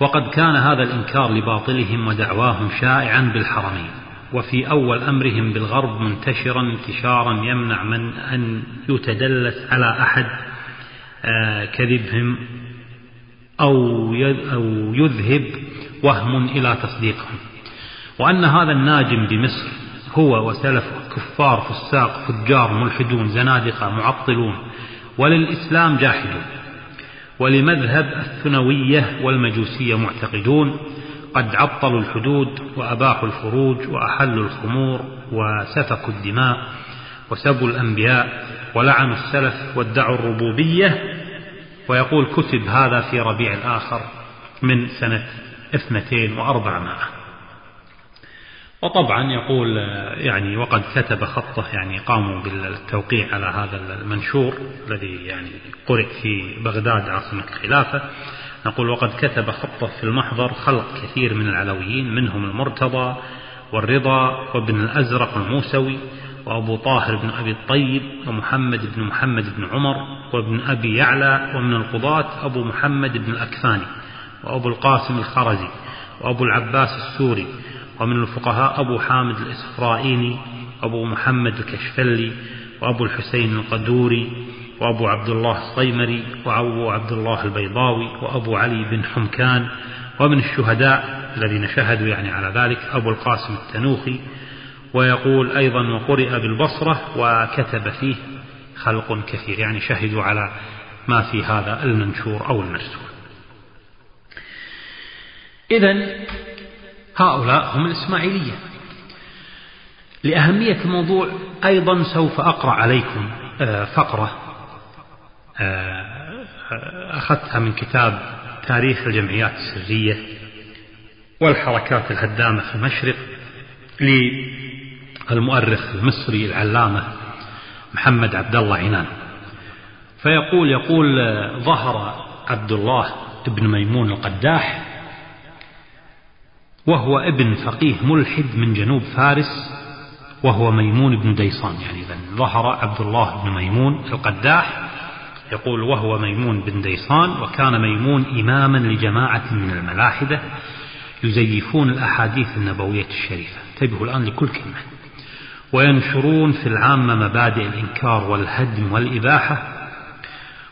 A: وقد كان هذا الإنكار لباطلهم ودعواهم شائعا بالحرمين وفي أول أمرهم بالغرب منتشرا انتشارا يمنع من أن يتدلس على أحد كذبهم أو يذهب وهم إلى تصديقهم. وأن هذا الناجم بمصر هو وسلفه كفار فساق فجار ملحدون زنادقة معطلون وللإسلام جاحدون ولمذهب الثنوية والمجوسية معتقدون قد عطلوا الحدود وأباحوا الفروج وأحلوا الخمور وسفكوا الدماء وسبوا الأنبياء ولعنوا السلف وادعوا الربوبية. ويقول كتب هذا في ربيع الآخر من سنة اثنتين وأربعمائة وطبعا يقول يعني وقد كتب خطه يعني قاموا بالتوقيع على هذا المنشور الذي يعني قرئ في بغداد عاصمة الخلافة. نقول وقد كتب خطه في المحضر خلق كثير من العلويين منهم المرتضى والرضا وابن الأزرق الموسوي. وأبو طاهر بن أبي الطيب ومحمد بن محمد بن عمر وابن أبي يعلى ومن القضاة أبو محمد بن الأكفاني وأبو القاسم الخرزي وأبو العباس السوري ومن الفقهاء أبو حامد الإسفرائيني وأبو محمد الكشفلي وأبو الحسين القدوري وأبو عبد الله الصيمري وأبو عبد الله البيضاوي وأبو علي بن حمكان ومن الشهداء الذين شهدوا يعني على ذلك أبو القاسم التنوخي ويقول أيضا وقرئ بالبصرة وكتب فيه خلق كثير. يعني شهدوا على ما في هذا المنشور أو المرسول. إذا هؤلاء هم الإسماعيلية. لأهمية الموضوع أيضا سوف أقرأ عليكم آه، فقرة آه، أخذتها من كتاب تاريخ الجمعيات السرية والحركات الهدامة في المشرق للمؤرخ المصري العلامة محمد عبد الله عنان. فيقول يقول ظهر عبد الله بن ميمون القداح وهو ابن فقيه ملحد من جنوب فارس وهو ميمون بن ديصان. يعني إذا ظهر عبد الله بن ميمون القداح يقول وهو ميمون بن ديصان وكان ميمون إماما لجماعة من الملاحدة يزيفون الأحاديث النبوية الشريفة. انتبهوا الآن لكل كلمة. وينشرون في العامة مبادئ الإنكار والهدم والإباحة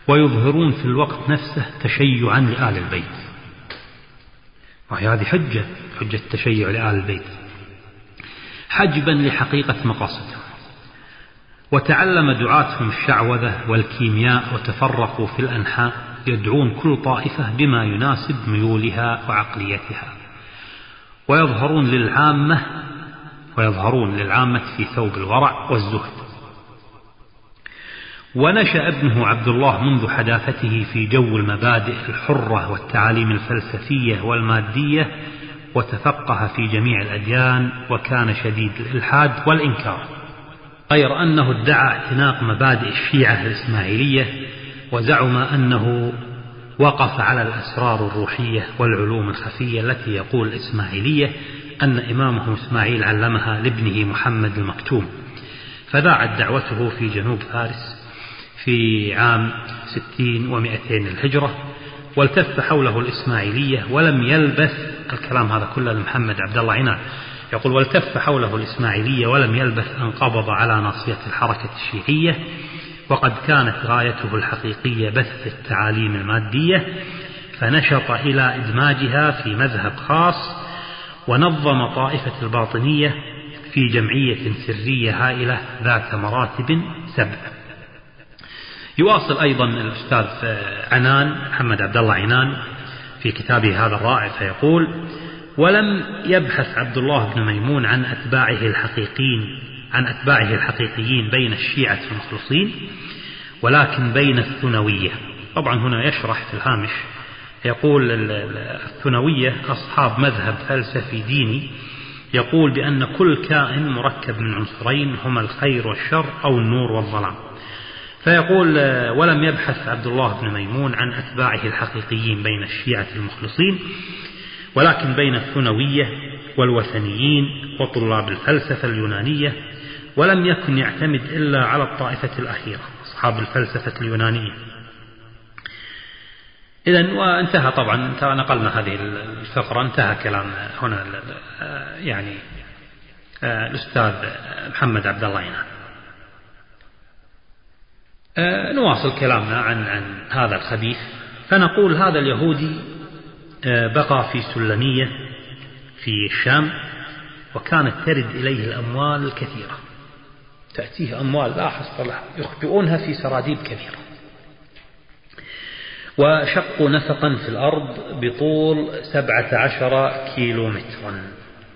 A: ويظهرون في الوقت نفسه تشيعا لآل البيت. وهي هذه حجة حجة التشيع لآل البيت. حجبا لحقيقة مقاصدهم. وتعلم دعاتهم الشعوذة والكيمياء وتفرقوا في الأنحاء يدعون كل طائفة بما يناسب ميولها وعقليتها. ويظهرون للعامة ويظهرون للعامة في ثوب الورع والزهد. ونشأ ابنه عبد الله منذ حداثته في جو المبادئ الحرة والتعاليم الفلسفية والمادية وتفقه في جميع الأديان وكان شديد الإلحاد والإنكار. غير أنه ادعى اعتناق مبادئ الشيعة الإسماعيلية وزعم أنه وقف على الأسرار الروحية والعلوم الخفية التي يقول الإسماعيلية أن إمامهم إسماعيل علمها لابنه محمد المكتوم فذاعت دعوته في جنوب فارس في عام ستين ومائتين الهجرة والتف حوله الإسماعيلية ولم يلبث الكلام هذا كله لمحمد عبد الله عنان يقول والتف حوله الإسماعيلية ولم يلبث أن قبض على ناصية الحركة الشيعية وقد كانت غايته الحقيقية بث التعاليم المادية فنشط إلى إدماجها في مذهب خاص ونظم طائفة الباطنية في جمعية سرية هائلة ذات مراتب سبع. يواصل أيضا الأستاذ عنان محمد عبد الله عنان في كتابه هذا الرائع فيقول ولم يبحث عبد الله بن ميمون عن أتباعه الحقيقيين عن أتباعه الحقيقيين بين الشيعة المخلصين ولكن بين الثنوية. طبعا هنا يشرح في الهامش يقول الثنوية أصحاب مذهب فلسفي ديني يقول بأن كل كائن مركب من عنصرين هما الخير والشر أو النور والظلام. فيقول ولم يبحث عبد الله بن ميمون عن أتباعه الحقيقيين بين الشيعة المخلصين ولكن بين الثنوية والوثنيين وطلاب الفلسفة اليونانية ولم يكن يعتمد إلا على الطائفة الأخيرة أصحاب الفلسفة اليونانية. إذا وانتهى طبعا نقلنا هذه الفقرة انتهى كلام هنا يعني الأستاذ محمد عبد الله ينام نواصل كلامنا عن عن هذا الخبيث فنقول هذا اليهودي بقى في سلمية في الشام وكانت ترد إليه الأموال الكثيرة. تأتيه أموال لا حصر لها يخبئونها في سراديب كبيرة. وشقوا نفقا في الأرض بطول سبعة عشر كيلو مترا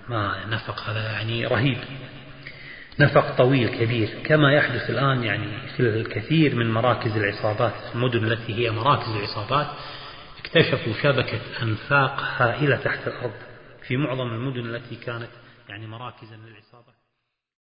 A: ما نفق هذا يعني رهيب. نفق طويل كبير كما يحدث الآن يعني في الكثير من مراكز العصابات المدن التي هي مراكز العصابات اكتشفوا شبكة أنفاق هائلة تحت الأرض في معظم المدن التي كانت يعني مراكزا للعصابات